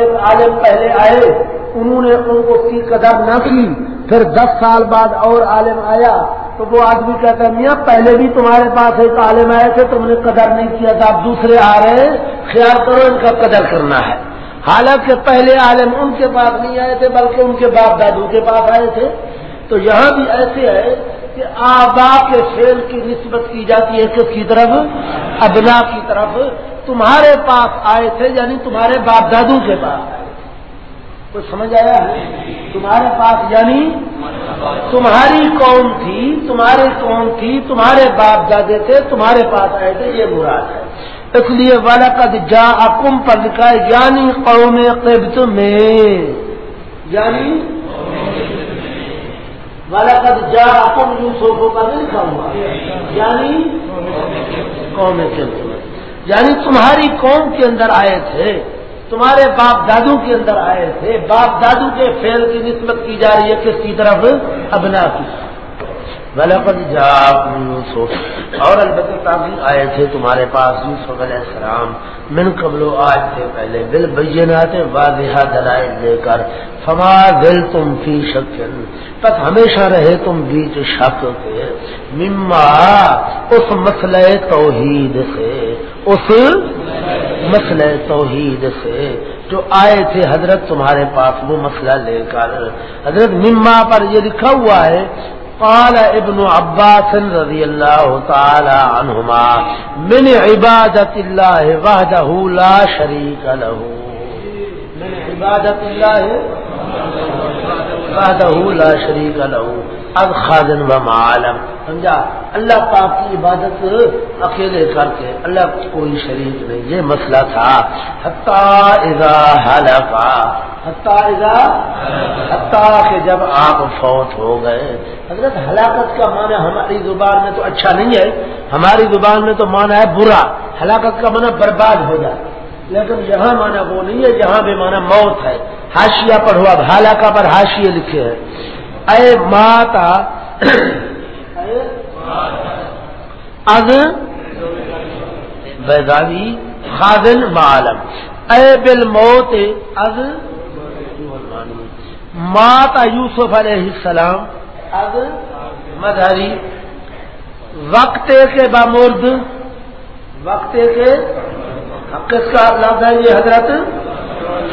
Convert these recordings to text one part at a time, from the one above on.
عالم پہلے آئے، انہوں نے ان کو کی قدر نہ کی، پھر دس سال بعد اور عالم آیا، تو وہ آدمی کہتا ہے، میاں، پہلے بھی تمہارے پاس ایک عالم آئے تھے، تم نے قدر نہیں کیا تھا اب دوسرے آ رہے ہیں، خیال کرو، ان کا قدر کرنا ہے۔ حالانکہ پہلے عالم ان کے پاس نہیں آئے تھے، بلکہ ان کے باپ دادو کے پاس آئے تھے۔ تو یہاں بھی ایسے ہے کہ آبا کے فیل کی نسبت کی جاتی ہے کس کی طرف؟ ابنا کی طرف۔ تمہارے پاس آئے تھے یعنی تمہارے باپ دادو کے پاس آئے کچھ سمجھ آیا تمہارے پاس یعنی تمہاری قوم تھی تمہاری قوم تھی، تمہارے باپ دادے تھے، تمہارے پاس آئے تھے، یہ مراد ہے۔ اس لیے والا کا جا اکم پر لکھا ہے یعنی قوم قبط میں۔ یعنی والا کا جا کا نہیں لکھا ہوا یعنی قوم قبط یعنی تمہاری قوم کے اندر آئے تھے، تمہارے باپ دادو کے اندر آئے تھے۔ باپ دادو کے فیل کی نسبت کی جا رہی ہے کس کی طرف؟ ابنا کی۔ جا یوسف اور البتہ بھی آئے تھے تمہارے پاس، یوسف علیہ السلام، من قبل آج تھے پہلے بل بینات واضح دلائل لے کر، فما دل تم فی شکن تک ہمیشہ رہے تم بیچ شک کے، مما اس مسئلہ توحید سے، اس مسئلہ توحید سے، جو آئے تھے حضرت تمہارے پاس، وہ مسئلہ لے کر، حضرت مما پر یہ لکھا ہوا ہے قال ابن عباس رضی اللہ تعالی عنہما، من عبادت اللہ وحدہ لا شریک له من عبادت اللہ وحدہ لا شریک له اب خادن و معالم سمجھا؟ اللہ پاک کی عبادت اکیلے کر کے اللہ کوئی شریک نہیں۔ یہ مسئلہ تھا۔ کہ جب آپ فوت ہو گئے۔ حضرت ہلاکت کا معنی ہماری زبان میں تو اچھا نہیں ہے۔ ہماری زبان میں تو معنی ہے برا۔ ہلاکت کا معنی برباد ہو جائے لیکن یہاں معنی وہ نہیں ہے، جہاں بھی معنی موت ہے۔ ہاشیا پڑھو اب ہلاکا پر ہاشیے لکھے ہیں۔ اے ماتا از بیداوی خاضن معلم۔ اے بل موت از ماتا یوسف علیہ السلام از مدہری وقت کے بامرد، وقت کے کس کا لفظ ہے یہ حضرت؟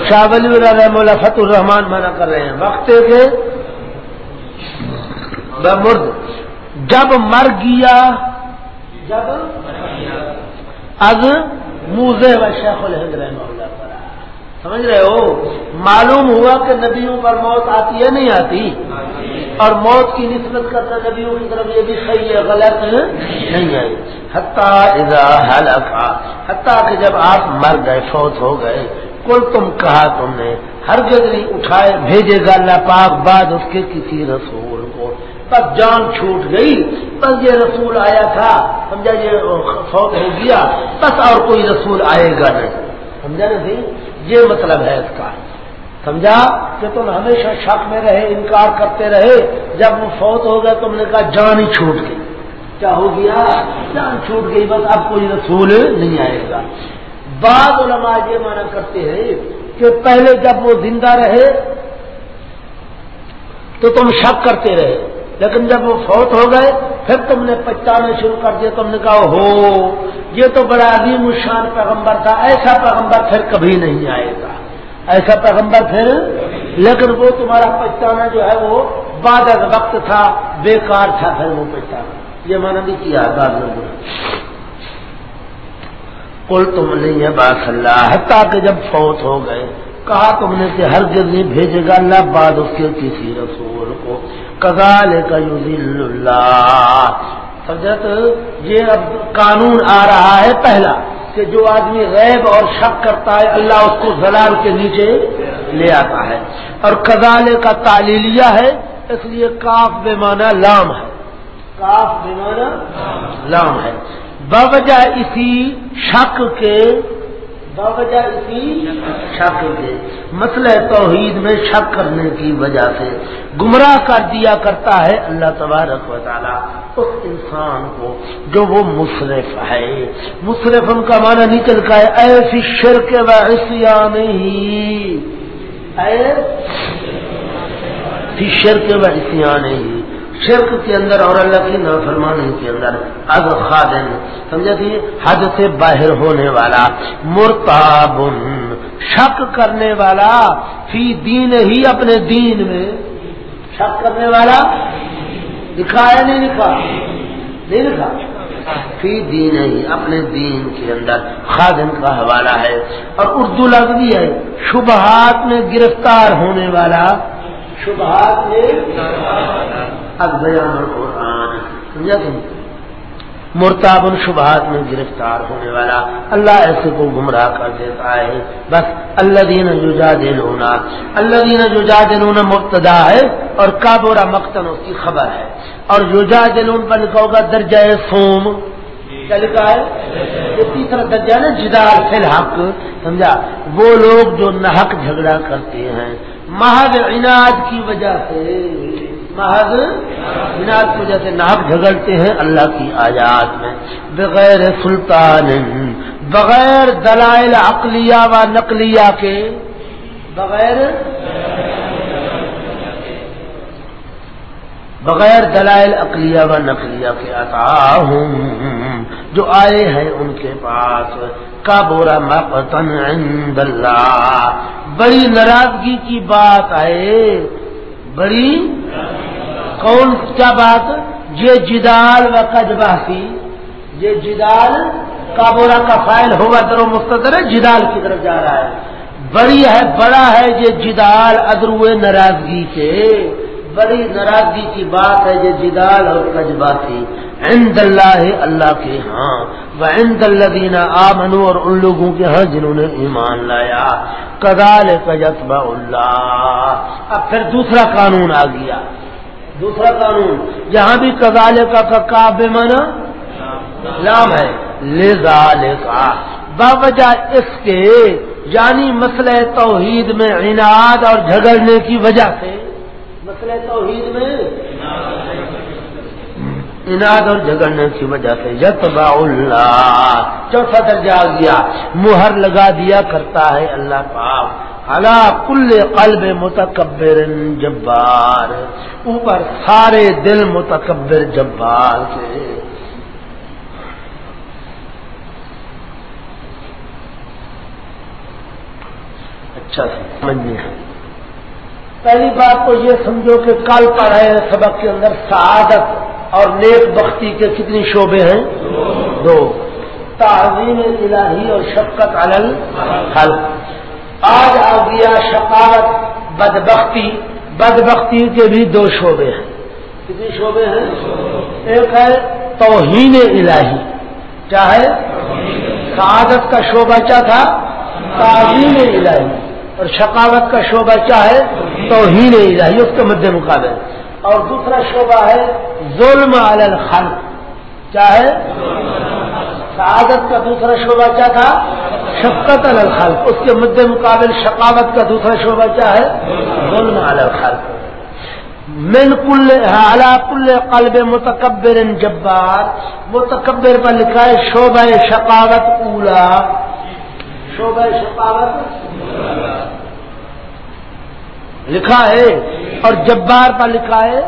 شاہ ولی رحم اللہ فت الرحمان منع کر رہے ہیں۔ وقت کے مرد جب مر گیا، جب از موزے و شیخ الحمد اللہ۔ سمجھ رہے ہو؟ معلوم ہوا کہ نبیوں پر موت آتی ہے نہیں آتی؟ اور موت کی نسبت کرنا نبیوں کی طرف یہ بھی صحیح ہے، غلط نہیں آئی حتیٰ اذا حلقا، حتیٰ کہ جب آپ مر گئے، فوت ہو گئے کل تم کہا تم نے ہر جگہ اٹھائے، بھیجے گا اللہ پاک بعد اس کے کسی رسول کو۔ بس جان چھوٹ گئی، بس یہ رسول آیا تھا، سمجھا یہ فوت ہو گیا، بس اور کوئی رسول آئے گا نہیں۔ سمجھا نہیں یہ مطلب ہے اس کا۔ سمجھا؟ کہ تم ہمیشہ شک میں رہے، انکار کرتے رہے، جب وہ فوت ہو گیا تم نے کہا جان ہی چھوٹ گئی۔ کیا ہو گیا؟ جان چھوٹ گئی، بس اب کوئی رسول نہیں آئے گا۔ بعض علماء یہ مانا کرتے ہیں کہ پہلے جب وہ زندہ رہے، تو تم شک کرتے رہے۔ لیکن جب وہ فوت ہو گئے، پھر تم نے پچانے شروع کر دیا تم نے کہا، ہو، یہ تو بڑا عظیم الشان پیغمبر تھا، ایسا پیغمبر پھر کبھی نہیں آئے گا۔ ایسا پیغمبر پھر؟ لیکن وہ تمہارا پچانا جو ہے، وہ بعد وقت تھا، بیکار تھا، پھر وہ پچانا یہ مانا بھی کیا بعد میں کل تم نہیں ہے باس اللہ، حتیٰ کہ جب فوت ہو گئے کہا تم نے کہ ہر نہیں بھیجے گا اللہ بعد اس کے کسی رسول کو۔ کزال کا اللہ۔ حضرت یہ اب قانون آ رہا ہے پہلا کہ جو آدمی غیب اور شک کرتا ہے، اللہ اس کو زلال کے نیچے لے آتا ہے۔ اور کزال کا تعلیلیہ ہے، اس لیے کاف بے معنی لام ہے۔ کاف بے معنی لام ہے۔ بوجہ اسی شک کے باوجہ اسی شک کے مسئلہ توحید میں شک کرنے کی وجہ سے گمراہ کر دیا کرتا ہے اللہ تبارک و تعالیٰ۔ اس انسان کو جو وہ مصرف ہے۔ مصرف ان کا معنی نہیں چل کا ہے ایسی شرک و عصیا نہیں فی شرک و عصیا نہیں شرک کے اندر اور اللہ کی نافرمانی کے اندر۔ از خادن سمجھا تھی حد سے باہر ہونے والا، مرتاب، شک کرنے والا، فی دین ہی اپنے دین میں۔ شک کرنے والا؟ لکھا ہے نہیں لکھا؟ نہیں لکھا؟ فی دین ہی اپنے دین کے اندر۔ خادم کا حوالہ ہے۔ اور اردو لفظ بھی ہے۔ شبہات میں گرفتار ہونے والا۔ شبہات میں بیان سمجھا مرتاب شبہات میں گرفتار ہونے والا اللہ ایسے کو گمراہ کر دیتا ہے۔ بس اللہ دین جا دینا اللہ دین جا دینا مبتدا ہے اور کابورا مقتن اس کی خبر ہے۔ اور یوجا دلون پر لکھا ہوگا درجہ سوم کیا لکھا ہے؟ یہ تیسرا درجہ نا جدار فی الحق، سمجھا؟ وہ لوگ جو نحق جھگڑا کرتے ہیں۔ محض عناد کی وجہ سے محض عناد کی وجہ سے ناک جھگڑتے ہیں اللہ کی آیات میں۔ بغیر سلطان، بغیر دلائل عقلیہ و نقلیہ کے، بغیر بغیر دلائل اقلیہ و نقلیہ کے عطا ہوں جو آئے ہیں ان کے پاس۔ کا بورا مقتن عند اللہ۔ بڑی ناراضگی کی بات آئے۔ بڑی کون کیا بات؟ یہ جدال و کجباسی یہ جدال کا بورا کا فائل ہوگا درو مستدر جدال کی طرف جا رہا ہے۔ بڑی ہے، بڑا ہے، یہ جدال ادرو ناراضگی کے بڑی ناراضگی کی بات ہے، یہ جدال اور کجبا تھی عند اللہ اللہ کے ہاں۔ وہ عند اللہ اور ان لوگوں کے ہاں جنہوں نے ایمان لایا کدال کجت اللہ۔ اب پھر دوسرا قانون آ گیا۔ دوسرا قانون، جہاں بھی کدال کا کاب مانا لام ہے لے کا باوجہ اس کے یعنی مسئلہ توحید میں عناد اور جھگڑنے کی وجہ سے، مسئلہ توحید میں اناد اور جھگڑنے کی وجہ سے یتبا اللہ۔ چوتھا درجہ آ گیا مہر لگا دیا کرتا ہے اللہ پاک۔ اللہ کل قلب متکبر جبار۔ اوپر سارے دل متکبر جبار کے اچھا سمجھنے پہلی بات تو یہ سمجھو کہ کل پڑھے سبق کے اندر سعادت اور نیک بختی کے کتنی شعبے ہیں؟ دو۔ تعظیم الہی اور شفقت علل حل آج آ گیا شفاعت، بدبختی۔ بدبختی کے بھی دو شعبے ہیں۔ کتنی شعبے ہیں؟ ایک ہے توہین الہی۔ چاہے سعادت کا شعبہ کیا تھا؟ تعظیم الہی۔ اور شقاوت کا شعبہ کیا ہے؟ تو اس کے مد مقابل اور دوسرا شعبہ ہے ظلم علی الخلق۔ کیا ہے؟ سعادت کا دوسرا شعبہ کیا تھا؟ شفقت علی الخلق۔ اس کے مد مقابل شقاوت کا دوسرا شعبہ کیا ہے؟ ظلم علی الخلق۔ من کل اعلی کل قلب متکبر جبار۔ متکبر پر لکھا ہے شعبہ شقاوت اولا۔ شعبہ شقاوت؟ لکھا ہے اور جبار پر لکھا ہے،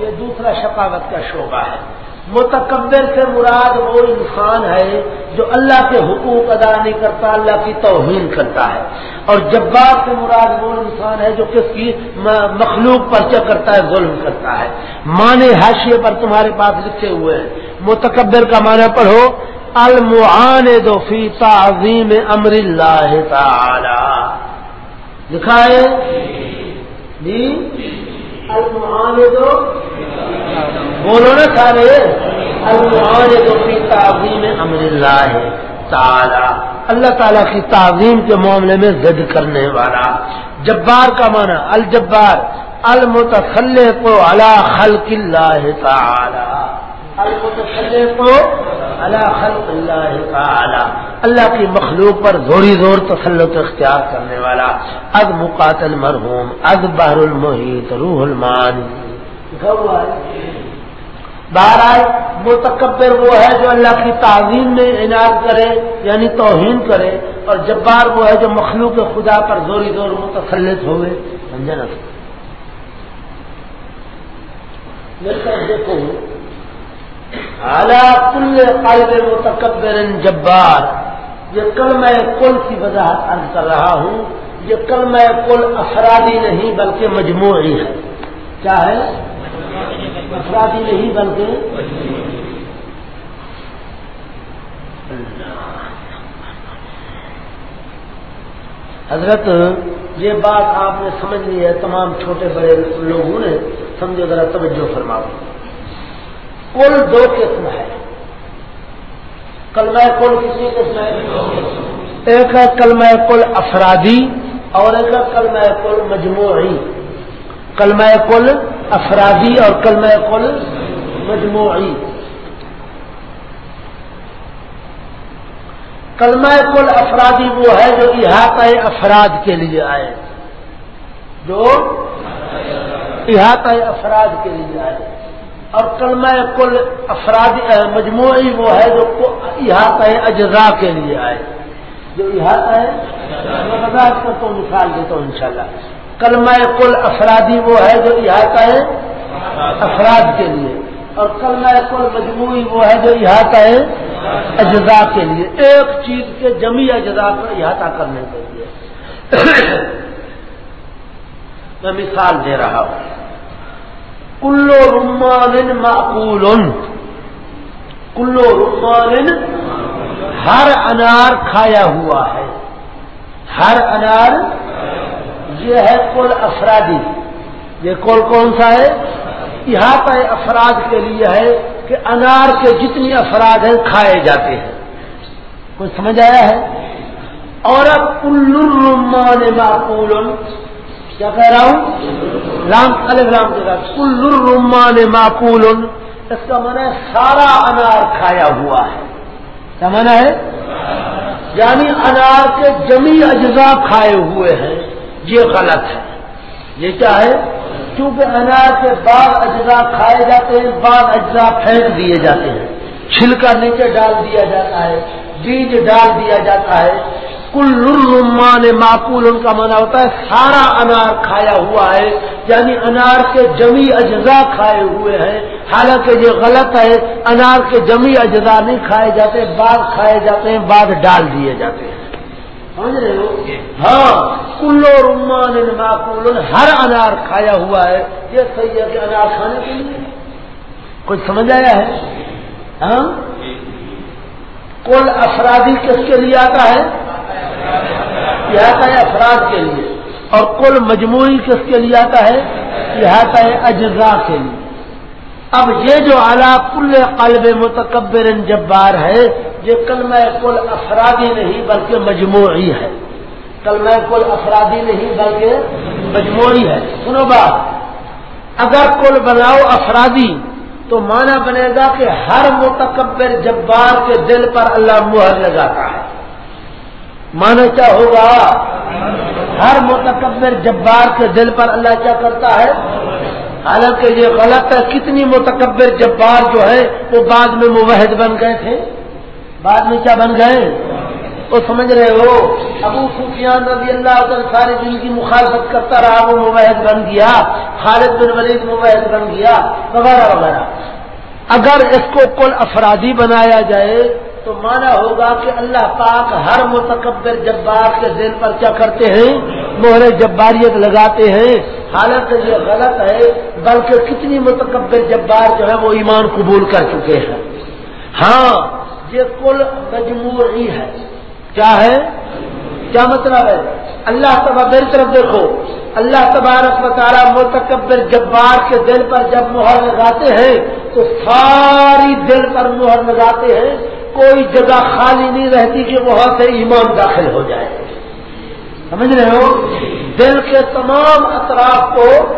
یہ دوسرا شقاوت کا شعبہ ہے۔ متکبر سے مراد وہ انسان ہے جو اللہ کے حقوق ادا نہیں کرتا، اللہ کی توہین کرتا ہے۔ اور جبار سے مراد وہ انسان ہے جو کس کی مخلوق پر کیا کرتا ہے، ظلم کرتا ہے۔ مانے حاشیے پر تمہارے پاس لکھے ہوئے ہیں۔ متکبر کا معنی پڑھو المعان فی تعظیم امر اللہ تعالی۔ دکھائے؟ جی؟ بولو نا سارے۔ فی تعظیم امر اللہ تعالی۔ اللہ تعالیٰ کی تعظیم کے معاملے میں زد کرنے والا۔ جبار کا معنی الجبار المتخلے کو اللہ خلق اللہ تعالی۔ کو اللہ خلق اللہ تعالی۔ اللہ کی مخلوق پر زوری زور تسلط اختیار کرنے والا۔ اد مقاتل مرحوم اد بحر المحیط روح المان بہرحال متکبر وہ ہے جو اللہ کی تعظیم میں عنایت کرے یعنی توہین کرے، اور جبار وہ ہے جو مخلوق خدا پر زوری زور متسلط ہوئے۔ سمجھے نا؟ دیکھو کل قلب متکبر جبار۔ یہ کل میں کل کی وضاحت عرض کر رہا ہوں۔ یہ کل میں کل افرادی نہیں بلکہ مجموعی ہے۔ کیا ہے؟ افرادی نہیں بلکہ حضرت، یہ بات آپ نے سمجھ لی ہے تمام چھوٹے بڑے لوگوں نے۔ سمجھو ذرا توجہ فرماؤ۔ کل دو قسم ہے۔ کلمہ کل کسی قسم ہے؟ ایک ہے کلمہ کل افرادی اور ایک ہے کلمہ کل مجموعی۔ کلمہ کل افرادی اور کلمہ کل مجموعی۔ کلمہ کل افرادی وہ ہے جو احاطہ افراد کے لیے آئے۔ جو احاطہ افراد کے لیے آئے۔ اور کلمہ کل افراد مجموعی وہ ہے جو احاطہ اجزاء کے لیے آئے۔ جو احاطہ ہے میں برداشت کرتا ہوں مثال دیتا ہوں انشاءاللہ۔ کلمہ کل افرادی وہ ہے جو احاطہ ہے، افراد کے لیے۔ اور کلمہ کل مجموعی وہ ہے جو احاطہ ہے، اجزاء کے لیے۔ ایک چیز کے جمی اجزاء پر احاطہ کرنے کے لیے۔ میں مثال دے رہا ہوں۔ کلو رمان معقول. کلو رمان ہر انار کھایا ہوا ہے. ہر انار یہ ہے کل افرادی. یہ کل کون سا ہے؟ احاطہ افراد کے لیے ہے کہ انار کے جتنی افراد ہیں کھائے جاتے ہیں. کچھ سمجھ آیا ہے؟ اور اب کل رمان معقول. کیا کہہ رہا ہوں؟ رام الگ رام کے ساتھ۔ کل الرمان معقول۔ اس کا من ہے سارا انار کھایا ہوا ہے۔ کیا مانا ہے؟ یعنی انار کے جمی اجزاء کھائے ہوئے ہیں۔ یہ غلط ہے۔ یہ کیا ہے؟ کیونکہ انار کے بعض اجزاء کھائے جاتے ہیں، بعض اجزاء پھینک دیے جاتے ہیں۔ چھلکا نیچے ڈال دیا جاتا ہے، بیج ڈال دیا جاتا ہے۔ کل رمان معقول ان کا مانا ہوتا ہے، سارا انار کھایا ہوا ہے یعنی انار کے جمی اجزاء کھائے ہوئے ہیں۔ حالانکہ یہ غلط ہے، انار کے جمی اجزاء نہیں کھائے جاتے بعض کھائے جاتے ہیں بعض ڈال دیے جاتے ہیں۔ سمجھ رہے ہو؟ ہاں کلو رمان معقول، ہر انار کھایا ہوا ہے۔ یہ صحیح ہے کہ انار کھانے کے لیے۔ کچھ سمجھ آیا ہے؟ ہاں؟ کل افرادی کس کے لیے آتا ہے؟ یہ آتا ہے افراد کے لیے۔ اور کل مجموعی کس کے لیے آتا ہے؟ یہ آتا ہے اجزاء کے لیے۔ اب یہ جو اعلیٰ کل قلب متکبر جبار ہے، یہ کلمہ کل افرادی نہیں بلکہ مجموعی ہے۔ کلمہ کل افرادی نہیں بلکہ مجموعی ہے۔ سنو بات۔ اگر کل بناؤ افرادی تو مانا بنے گا کہ ہر متکبر جبار کے دل پر اللہ مہر لگاتا ہے۔ مانا کیا ہوگا؟ ہر متکبر جبار کے دل پر اللہ کیا کرتا ہے؟ حالانکہ یہ غلط ہے، کتنی متکبر جبار جو ہے، وہ بعد میں موحد بن گئے تھے۔ بعد میں کیا بن گئے؟ وہ سمجھ رہے ہو، ابو سفیان رضی اللہ عنہ ساری دن کی مخالفت کرتا رہا، وہ موحد بن گیا۔ خالد بن ولید موحد بن گیا، وغیرہ وغیرہ۔ اگر اس کو کل افرادی بنایا جائے تو مانا ہوگا کہ اللہ پاک ہر متکبر جبار کے دل پر کیا کرتے ہیں؟ مہر جباریت لگاتے ہیں۔ حالانکہ یہ غلط ہے، بلکہ کتنی متکبر جبار جو ہے وہ ایمان قبول کر چکے ہیں۔ ہاں یہ کل مجموعی ہے۔ کیا ہے؟ کیا مطلب ہے؟ اللہ تبا میری طرف دیکھو۔ اللہ تبارک مطالعہ متکبر جبار کے دل پر جب مہر لگاتے ہیں، تو ساری دل پر مہر لگاتے ہیں۔ کوئی جگہ خالی نہیں رہتی کہ وہاں سے ایمان داخل ہو جائے۔ سمجھ رہے ہو؟ دل کے تمام اطراف کو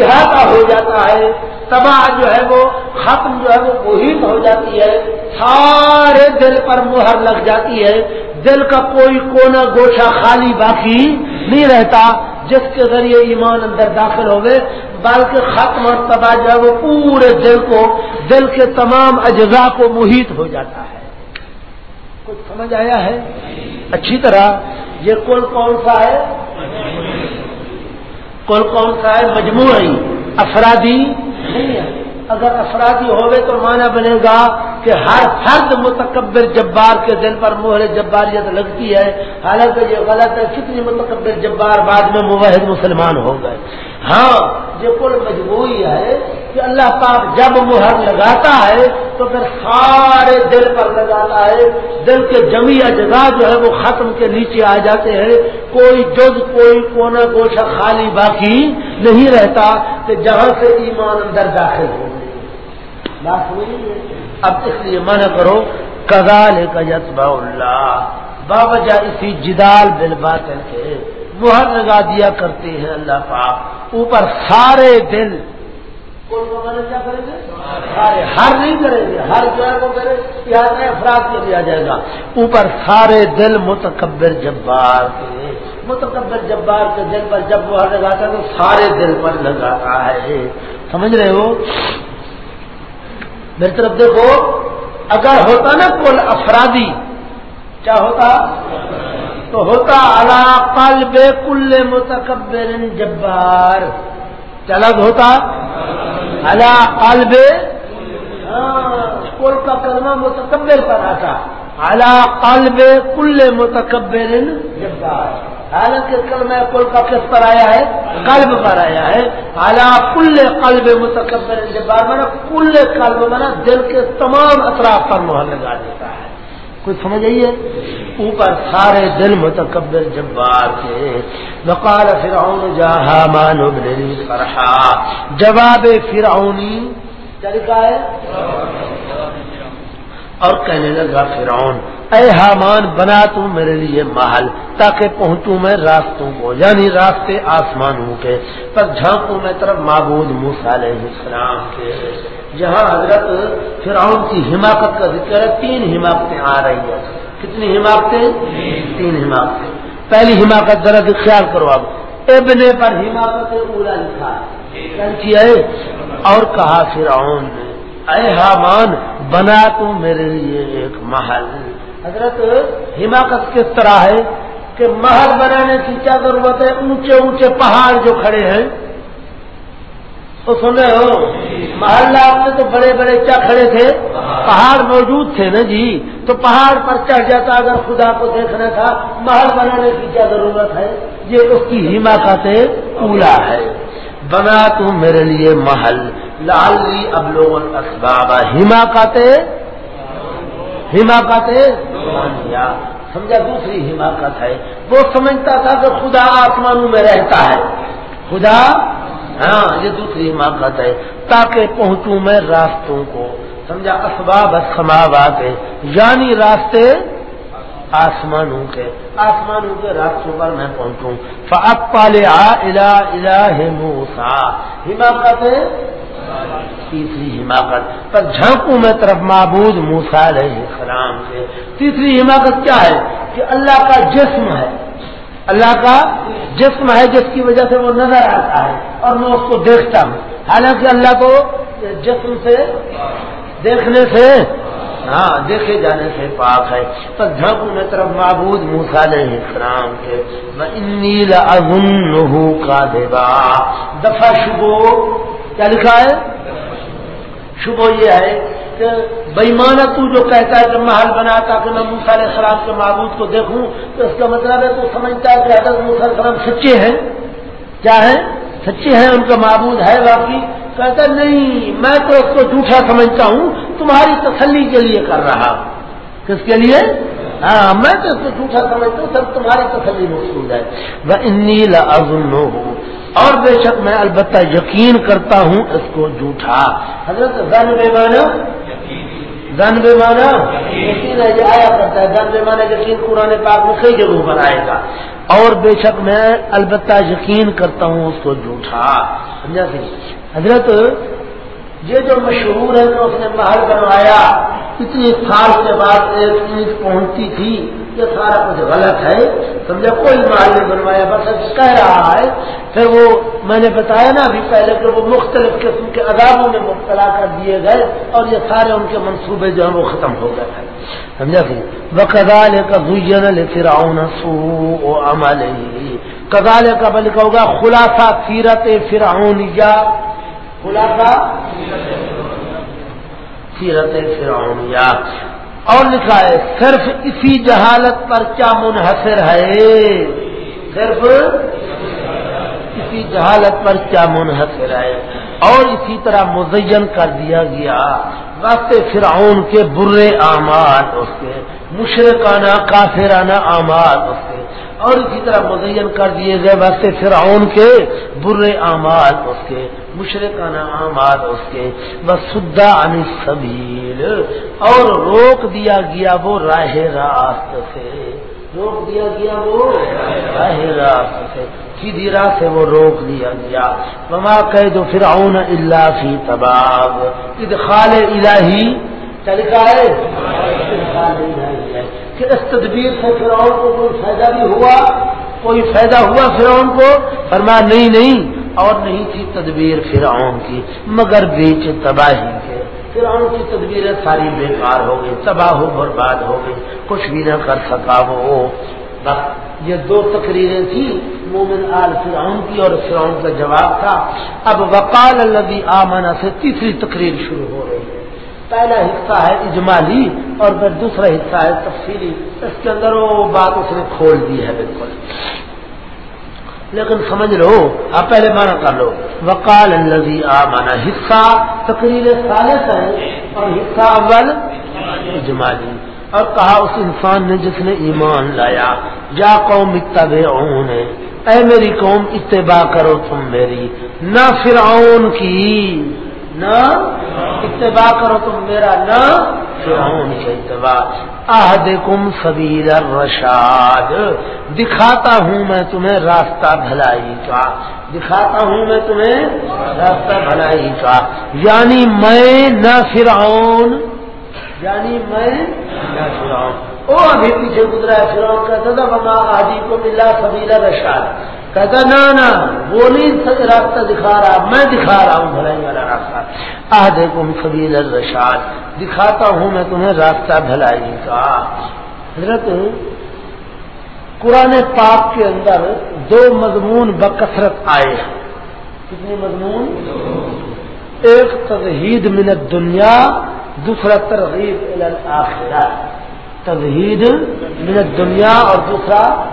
احاطہ ہو جاتا ہے، تباہ جو ہے وہ، ختم جو ہے وہ محیط ہو جاتی ہے۔ سارے دل پر مہر لگ جاتی ہے۔ دل کا کوئی کونا گوشا خالی باقی نہیں رہتا، جس کے ذریعے ایمان اندر داخل ہو گئے بلکہ ختم اور تباہ جو ہے وہ پورے دل کو، دل کے تمام اجزاء کو محیط ہو جاتا ہے۔ کچھ سمجھ آیا ہے؟ اچھی طرح، یہ کل کون سا ہے؟ کل کون سا ہے؟ مجموعی. افرادی نہیں ہے. اگر افرادی ہوئے تو معنی بنے گا کہ ہر فرد متکبر جبار کے دل پر مہر جباریت لگتی ہے. حالانکہ یہ غلط ہے، کتنی متکبر جبار بعد میں موحد مسلمان ہو گئے. ہاں یہ کل مجبوری ہے کہ اللہ پاک جب مہر لگاتا ہے تو پھر سارے دل پر لگاتا ہے، دل کے جمی اجزاء جو ہے وہ ختم کے نیچے آ جاتے ہیں۔ کوئی جز، کوئی کونا گوشہ خالی باقی نہیں رہتا کہ جہاں سے ایمان اندر داخل ہو۔ بات ہوئی اب اس لیے منع کرو کزال کا اللہ۔ بابا اسی جدال بل باطل کے۔ مہر لگا دیا کرتے ہیں اللہ پاک۔ اوپر سارے دل۔ کیا کریں گے؟ سارے۔ ہر نہیں کریں گے۔ ہر جو ہے وہ کرے۔ یہاں افراد کے لیا جائے گا۔ اوپر سارے دل متکبر جبار کے۔ متکبر جبار کے دل پر جب وہ لگاتا ہے تو سارے دل پر لگاتا ہے۔ سمجھ رہے ہو؟ میری طرف دیکھو۔ اگر ہوتا نا کل افرادی، کیا ہوتا؟ تو ہوتا اللہ قلب کل متکبر جبار۔ چلگ ہوتا اللہ قلب۔ ہاں، کل کا کلمہ متکبر پر آتا۔ اللہ قلب کل متکبر جبار۔ حالانکہ کلمہ کل کا کس پر آیا ہے؟ قلب پر آیا ہے۔ اعلیٰ کل قلب متکبر جبار مانا کل قلب مانا دل کے تمام اطراف پر محل لگا دیتا ہے۔ کچھ سمجھ آئیے اوپر سارے دل متکبر جبار کے وقال فرعون جہا مانو فرحا۔ جواب فرعونی کیا لکھا ہے؟ اور کہنے لگا فرعون، اے حامان، بنا تو میرے لیے محل، تاکہ پہنچوں میں راستوں کو یعنی راستے آسمانوں کے، پر جھانکوں میں طرف معبود علیہ السلام کے۔ جہاں حضرت فرعون کی حماقت کا ذکر ہے، تین حماقتیں آ رہی ہیں۔ کتنی حماقتیں؟ تین حماقتیں۔ پہلی حماقت ذرا خیال کرو اب ابن پر حماقت اولا لکھا ہے۔ اور کہا فرعون نے اے حامان، بنا تو میرے لیے ایک محل۔ حضرت، حماقت کس طرح ہے؟ کہ محل بنانے کی کیا ضرورت ہے؟ اونچے اونچے پہاڑ جو کھڑے ہیں۔ تو سنے ہو محلہ میں تو بڑے بڑے کیا کھڑے تھے، پہاڑ موجود تھے نا جی تو پہاڑ پر چڑھ جاتا اگر خدا کو دیکھنا تھا محل بنانے کی کیا ضرورت ہے؟ یہ اس کی حماقت اولا ہے۔ بنا تو میرے لیے محل لال اب لوگ اسباب حماقت حماقت سمجھا، دوسری حماقت ہے وہ سمجھتا تھا کہ خدا آسمانوں میں رہتا ہے۔ خدا ہاں یہ دوسری حماقت ہے۔ تاکہ پہنچوں میں راستوں کو۔ سمجھا؟ اسباب سماوات یعنی راستے آسمانوں کے۔ آسمانوں کے راستوں پر میں پہنچوں۔ پالے الہ موسا حماقت تیسری حماقت۔ پر جھانکوں میں طرف معبود موسا علیہ السلام سے تیسری حماقت کیا ہے؟ کہ اللہ کا جسم ہے۔ اللہ کا جسم ہے جس کی وجہ سے وہ نظر آتا ہے اور میں اس کو دیکھتا ہوں۔ حالانکہ اللہ کو جسم سے دیکھنے سے ہاں دیکھے جانے سے پاک ہے۔ پر جھانکوں میں طرف معبود موسا علیہ السلام کے۔ نیل ازن کا دیوا دفع شبو کیا لکھا ہے؟ شبہ یہ ہے کہ بےمانہ تو جو کہتا ہے کہ محل بنا تاکہ میں موسا علیہ السلام کے معبود کو دیکھوں، تو اس کا مطلب ہے تو سمجھتا ہے کہ حضرت موسیٰ علیہ السلام سچے ہیں۔ کیا ہے سچے ہیں، ان کا معبود ہے باقی کہتا نہیں، میں تو اس کو جھوٹا سمجھتا ہوں، تمہاری تسلی کے لیے کر رہا۔ کس کے لیے؟ ہاں میں تو اس کو جھوٹا سمجھتا ہوں سب تمہاری تسلی مقصود ہے۔ وہ نیل ازن اور بے شک میں البتہ یقین کرتا ہوں اس کو جھوٹا۔ حضرت زن بے مانا زن بے مانا یقین ہے یہ آیا کرتا ہے زن بے مانا یقین قرآن پاک میں کئی جگہوں پر آئے گا۔ اور بے شک میں البتہ یقین کرتا ہوں اس کو جھوٹا۔ سمجھا سی حضرت، یہ جو مشہور ہے کہ اس نے محل بنوایا، اتنی سال کے بعد ایک چیز پہنچتی تھی۔ یہ سارا کچھ غلط ہے۔ سمجھا کوئی مال نہیں بنوایا، بس کہہ رہا ہے، پھر وہ میں نے بتایا نا ابھی پہلے کہ وہ مختلف قسم کے عذابوں میں مبتلا کر دیے گئے اور یہ سارے ان کے منصوبے جو ہیں وہ ختم ہو گئے ہیں۔ سمجھا سی وہ کا بھجن فراؤن سو عمل کا بل کا ہوگا، خلاصہ سیرت فرعون یا خلاصہ سیرت فرعون یا اور لکھا ہے، صرف اسی جہالت پر کیا منحصر ہے؟ صرف اسی جہالت پر کیا منحصر ہے؟ اور اسی طرح مزین کر دیا گیا۔ وقت فرعون کے برے اعمال، اس کے مشرقانہ کافرانہ اعمال، اس کے اور اسی طرح مزین کر دیے گئے وقت فرعون کے برے اعمال، اس کے مشرقانہ اعمال، اس کے بس سدا ان سبیل اور روک دیا گیا وہ راہ راست سے۔ روک دیا گیا وہ راہ راست سے۔ سیدھی راہ سے وہ روک دیا گیا۔ مما کہ فرعون اللہ فی تباب ادخال الہی۔ طریقہ ہے۔ کہ اس تدبیر سے فرعون کو کوئی فائدہ بھی ہوا، کوئی فائدہ ہوا فرعون کو؟ فرمایا، نہیں نہیں، اور نہیں تھی تدبیر فرعون کی، مگر بیچ تباہی کے۔ فرعون کی تدبیریں ساری بیکار ہو گئی، تباہ ہو برباد ہو گئی، کچھ بھی نہ کر سکا وہ۔ بس، یہ دو تقریریں تھیں، مومن آل فرعون کی اور فرعون کا جواب تھا۔ اب وقال الذي آمنا سے تیسری تقریر شروع ہو رہی ہے۔ پہلا حصہ ہے اجمالی اور پھر دوسرا حصہ ہے تفصیلی۔ اس کے اندر وہ بات اس نے کھول دی ہے بالکل۔ لیکن سمجھ لو، آپ پہلے مانا کر لو۔ وکال الزی آ مانا حصہ تقریر ثالث ہے اور حصہ اول اجمالی۔ اور کہا اس انسان نے جس نے ایمان لایا، جا قوم اتبع اے میری قوم، اتباع کرو تم میری، نہ فرعون کی۔ نہ اتباع کرو تم میرا، نہ فرعون کے اتباع۔ آہد کم سبیر الرشاد۔ دکھاتا ہوں میں تمہیں راستہ بھلائی کا۔ دکھاتا ہوں میں تمہیں راستہ بھلائی کا۔ یعنی میں نہ فرعون۔ یعنی میں نہ فرعون۔ او ابھی پیچھے گزرا ہے، فرعون کہتا تھا بما آدی کو ملا سبیلا رشاد کہتا نا نا وہ نہیں راستہ دکھا رہا، میں دکھا رہا ہوں بھلائی والا راستہ۔ آ دیکھو سبیل الرشاد، دکھاتا ہوں میں تمہیں راستہ بھلائی کا۔ حضرت، قرآن پاک کے اندر دو مضمون بکثرت آئے ہیں۔ کتنے مضمون؟ ایک تزہید من دنیا دوسرا ترغیب الآخرہ تزہید من دنیا اور دوسرا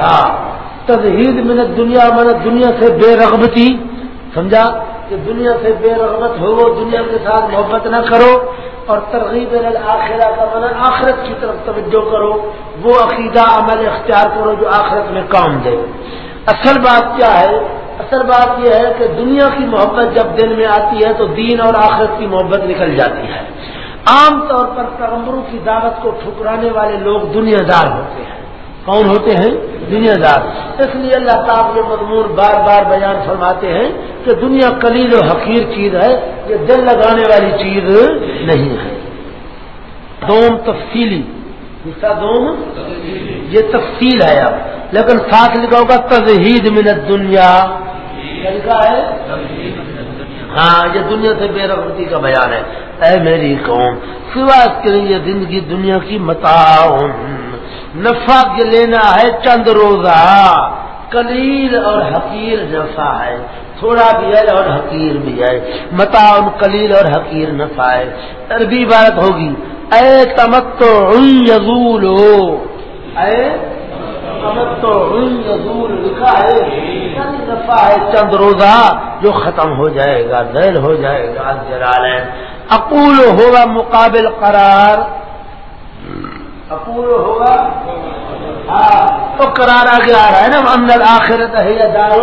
ہاں۔ تزہید من دنیا من دنیا سے بے رغبتی، سمجھا؟ کہ دنیا سے بے رغبت ہو دنیا کے ساتھ محبت نہ کرو اور ترغیب آخرہ کا من آخرت کی طرف توجہ کرو۔ وہ عقیدہ، عمل، اختیار کرو جو آخرت میں کام دے۔ اصل بات کیا ہے؟ اصل بات یہ ہے کہ دنیا کی محبت جب دل میں آتی ہے تو دین اور آخرت کی محبت نکل جاتی ہے۔ عام طور پر پیغمبروں کی دعوت کو ٹھکرانے والے لوگ دنیا دار ہوتے ہیں۔ کون ہوتے ہیں؟ دنیا دار۔ اس لیے اللہ تعالیٰ یہ مضمون بار بار بیان فرماتے ہیں کہ دنیا کلیل و حقیر چیز ہے، یہ دل لگانے والی چیز نہیں ہے۔ دوم تفصیلی۔ حصہ دوم؟ یہ تفصیل ہے۔ اب لیکن ساتھ لکھا ہوگا تزہید منت دنیا لکھا ہے؟ ہاں یہ دنیا سے بے رغبتی کا بیان ہے۔ اے میری قوم سوا اس کے لیے زندگی دنیا کی متاؤن نفع کے لینا ہے چند روزہ۔ کلیل اور حقیر نفع ہے۔ تھوڑا بھی ہے اور حقیر بھی ہے۔ متاؤن کلیل اور حقیر نفع ہے۔ عربی بات ہوگی۔ اے تمتو یزول ہو اے تمتو یزول۔ لکھا ہے۔ دفعہ ہے، چند روزہ جو ختم ہو جائے گا دیر ہو جائے گا۔ جلال اقول ہوگا مقابل قرار۔ اقول ہوگا ہاں تو قرار آگے آ رہا ہے نا اندر آخرت ہے یا دار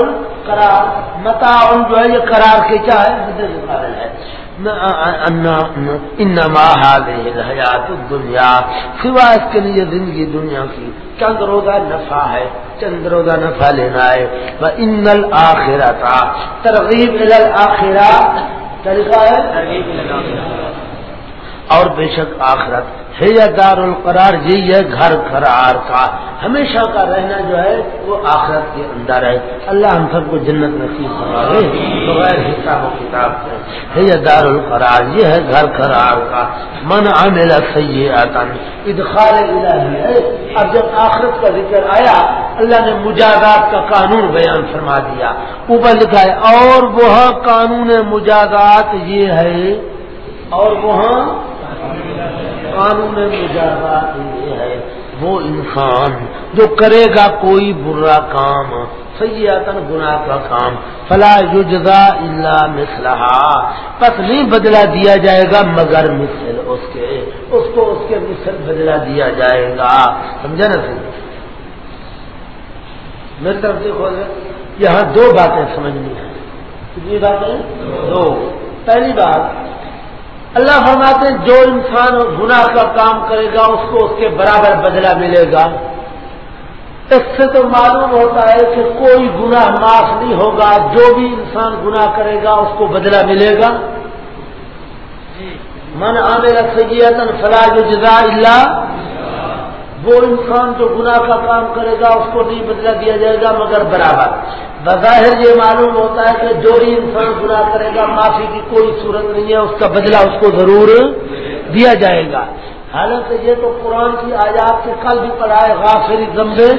قرار متا جو ہے، یہ قرار کے کیا ہے؟ انما حیات دنیا سوا اس کے لیے زندگی دنیا کی۔ چند روزہ نفع ہے، چند روزہ نفع لینا ہے۔ وہ ان الآخرہ تھا ترغیب الآخرہ طریقہ ہے؟ ترغیب اور بے شک آخرت ہے یا دار القرار یہی ہے گھر قرار کا ہمیشہ کا رہنا جو ہے وہ آخرت کے اندر ہے۔ اللہ ہم سب کو جنت نصیب کروا بغیر حساب و کتاب سے ہے یا دار القرار یہ ہے گھر قرار کا من عاملہ سید ادخار الہی ہے۔ اب جب آخرت کا ذکر آیا، اللہ نے مجازات کا قانون بیان فرما دیا۔ اوپر لکھا ہے اور وہاں قانون مجازات یہ ہے، اور وہاں قانون مجازات یہ ہے، وہ انسان جو کرے گا کوئی برا کام سیاتن گناہ کا کام، فلا یجزا اللہ مسلح پس نہیں بدلا دیا جائے گا مگر مثل اس کے، اس کو اس کے مثل بدلا دیا جائے گا۔ سمجھا نا سر میری طرف دیکھو جی، یہاں دو باتیں سمجھنی ہیں۔ کتنی باتیں؟ دو۔ پہلی بات اللہ فرماتے ہیں جو انسان گناہ کا کام کرے گا اس کو اس کے برابر بدلہ ملے گا۔ اس سے تو معلوم ہوتا ہے کہ کوئی گناہ معاف نہیں ہوگا۔ جو بھی انسان گناہ کرے گا اس کو بدلہ ملے گا۔ من عامر سیتن فلاح جزا اللہ وہ انسان جو گناہ کا کام کرے گا، اس کو نہیں بدلا دیا جائے گا، مگر برابر۔ بظاہر یہ معلوم ہوتا ہے کہ جو بھی انسان گناہ کرے گا، معافی کی کوئی صورت نہیں ہے، اس کا بدلہ اس کو ضرور دیا جائے گا۔ حالانکہ یہ تو قرآن کی آیات کے کل بھی پڑھائے غافری زمبے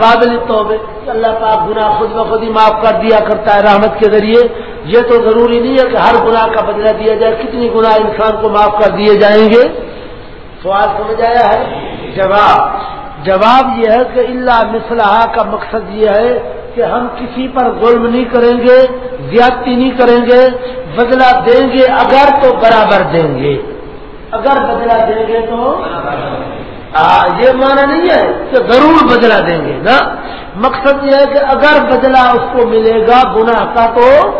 قابل توبے۔ اللہ پاک گناہ خود بخود ہی معاف کر دیا کرتا ہے رحمت کے ذریعے۔ یہ تو ضروری نہیں ہے کہ ہر گناہ کا بدلہ دیا جائے، کتنی گناہ انسان کو معاف کر دیے جائیں گے۔ سوال سمجھ آیا ہے؟ جواب۔ جواب یہ ہے کہ اللہ مسلح کا مقصد یہ ہے کہ ہم کسی پر ظلم نہیں کریں گے، زیادتی نہیں کریں گے، بدلہ دیں گے اگر تو برابر دیں گے۔ اگر بدلہ دیں گے تو یہ مانا نہیں ہے کہ ضرور بدلہ دیں گے نا مقصد یہ ہے کہ اگر بدلہ اس کو ملے گا، گناہ کا تو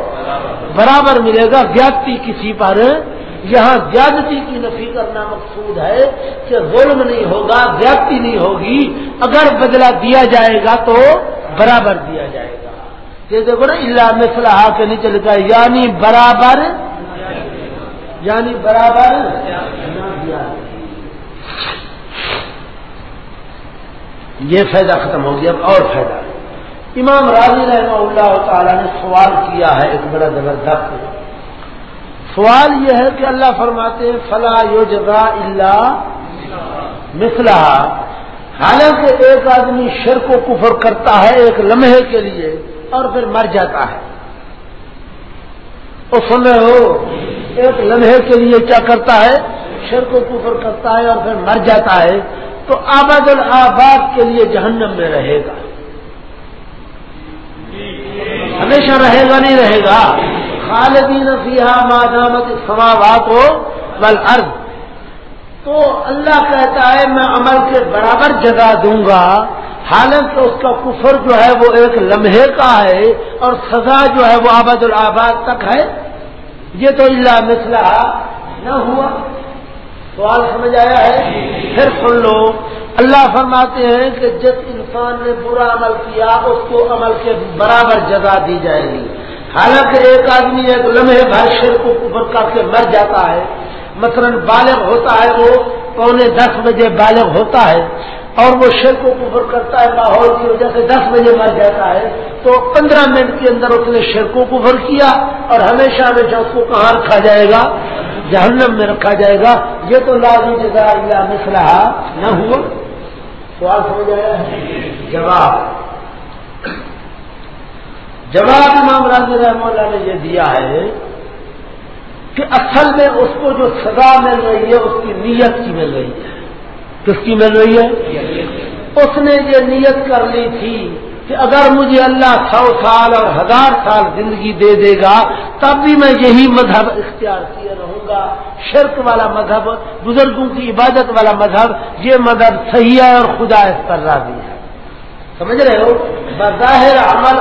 برابر ملے گا، زیادتی کسی پر یہاں زیادتی کی نفی کرنا مقصود ہے کہ ظلم نہیں ہوگا، زیادتی نہیں ہوگی۔ اگر بدلہ دیا جائے گا تو برابر دیا جائے گا۔ یہ دیکھو نا اللہ مسلح کے نیچے لکھا ہے یعنی برابر یعنی برابر یہ فائدہ ختم ہو گیا، اب اور فائدہ۔ امام راضی رحمہ اللہ تعالی نے سوال کیا ہے ایک بڑا زبردست۔ سوال یہ ہے کہ اللہ فرماتے ہیں، فلا یوجا اللہ مسلح حالانکہ ایک آدمی شر کو کفر کرتا ہے ایک لمحے کے لیے اور پھر مر جاتا ہے۔ اور سن رہے ہو، ایک لمحے کے لیے کیا کرتا ہے؟ شر کو کفر کرتا ہے اور پھر مر جاتا ہے۔ تو آباد الآباد کے لیے جہنم میں رہے گا۔ ہمیشہ رہے گا نہیں رہے گا۔ خالدین فیحا مادامت سماوات ہو بل تو اللہ کہتا ہے، میں عمل کے برابر جگہ دوں گا، حالانکہ اس کا کفر جو ہے وہ ایک لمحے کا ہے اور سزا جو ہے وہ آباد الآباد تک ہے۔ یہ تو اللہ مسئلہ نہ ہوا۔ سوال سمجھ آیا ہے؟ پھر سن لو۔ اللہ فرماتے ہیں کہ جس انسان نے برا عمل کیا، اس کو عمل کے برابر جگہ دی جائے گی۔ حالانکہ ایک آدمی ایک لمحے بھر شیر کو اوپر کر کے مر جاتا ہے، مثلا بالغ ہوتا ہے، وہ پونے دس بجے بالغ ہوتا ہے اور وہ شیر کو کفر کرتا ہے ماحول کی وجہ سے دس بجے مر جاتا ہے، تو پندرہ منٹ کے اندر اس نے شیر کو کفر کیا اور ہمیشہ ہمیشہ اس کو کہاں رکھا جائے گا؟ جہنم میں رکھا جائے گا۔ یہ تو لازمی جگہ اللہ مسلح نہ ہوا، سوال سمجھ آیا؟ جواب۔ جواب امام راضی رحم اللہ نے یہ دیا ہے کہ اصل میں اس کو جو سزا مل رہی ہے، اس کی نیت کی مل رہی ہے۔ کس کی مل رہی ہے؟ اس نے یہ نیت کر لی تھی کہ اگر مجھے اللہ سو سال اور ہزار سال زندگی دے دے گا، تب بھی میں یہی مذہب اختیار کیے رہوں گا۔ شرک والا مذہب، بزرگوں کی عبادت والا مذہب، یہ مذہب صحیح ہے اور خدا اس پر راضی ہے۔ سمجھ رہے ہو؟ بظاہر عمل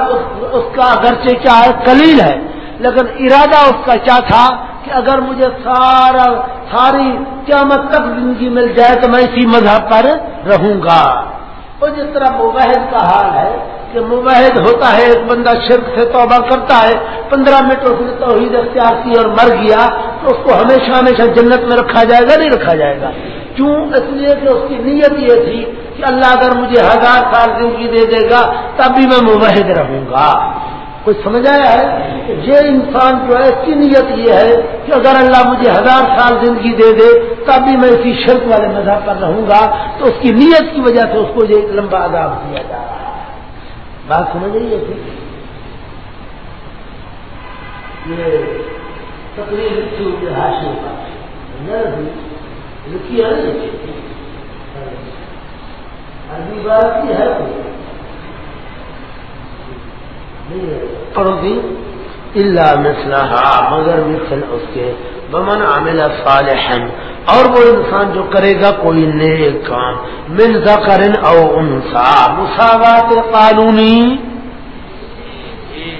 اس کا اگرچہ کیا ہے کلیل ہے، لیکن ارادہ اس کا کیا تھا کہ اگر مجھے سارا، ساری قیامت تک زندگی مل جائے تو میں اسی مذہب پر رہوں گا۔ اور جس طرح مبحد کا حال ہے کہ مباحد ہوتا ہے، ایک بندہ شرک سے توبہ کرتا ہے، پندرہ منٹ اس نے توحید اختیار کی اور مر گیا، تو اس کو ہمیشہ ہمیشہ جنت میں رکھا جائے گا، نہیں رکھا جائے گا۔ کیوں؟ اس لیے کہ اس کی نیت یہ تھی کہ اللہ اگر مجھے ہزار سال زندگی دے دے گا تب بھی میں مباحد رہوں گا۔ کوئی سمجھ آیا ہے؟ یہ انسان جو ہے، اس کی نیت یہ ہے کہ اگر اللہ مجھے ہزار سال زندگی دے دے تب بھی میں اسی شرط والے مذہب پر رہوں گا۔ تو اس کی نیت کی وجہ سے اس کو یہ لمبا عذاب دیا جا رہا ہے۔ بات سمجھ رہی ہے یہ تقریر لکھی ہوئی ہے۔ لکھی ہے عربی بات کی ہے پڑھو گی اللہ مگر مثل اس کے۔ بمن عامل صالح اور وہ انسان جو کرے گا کوئی نیک کام۔ من ذکر او انسا مساوات قانونی۔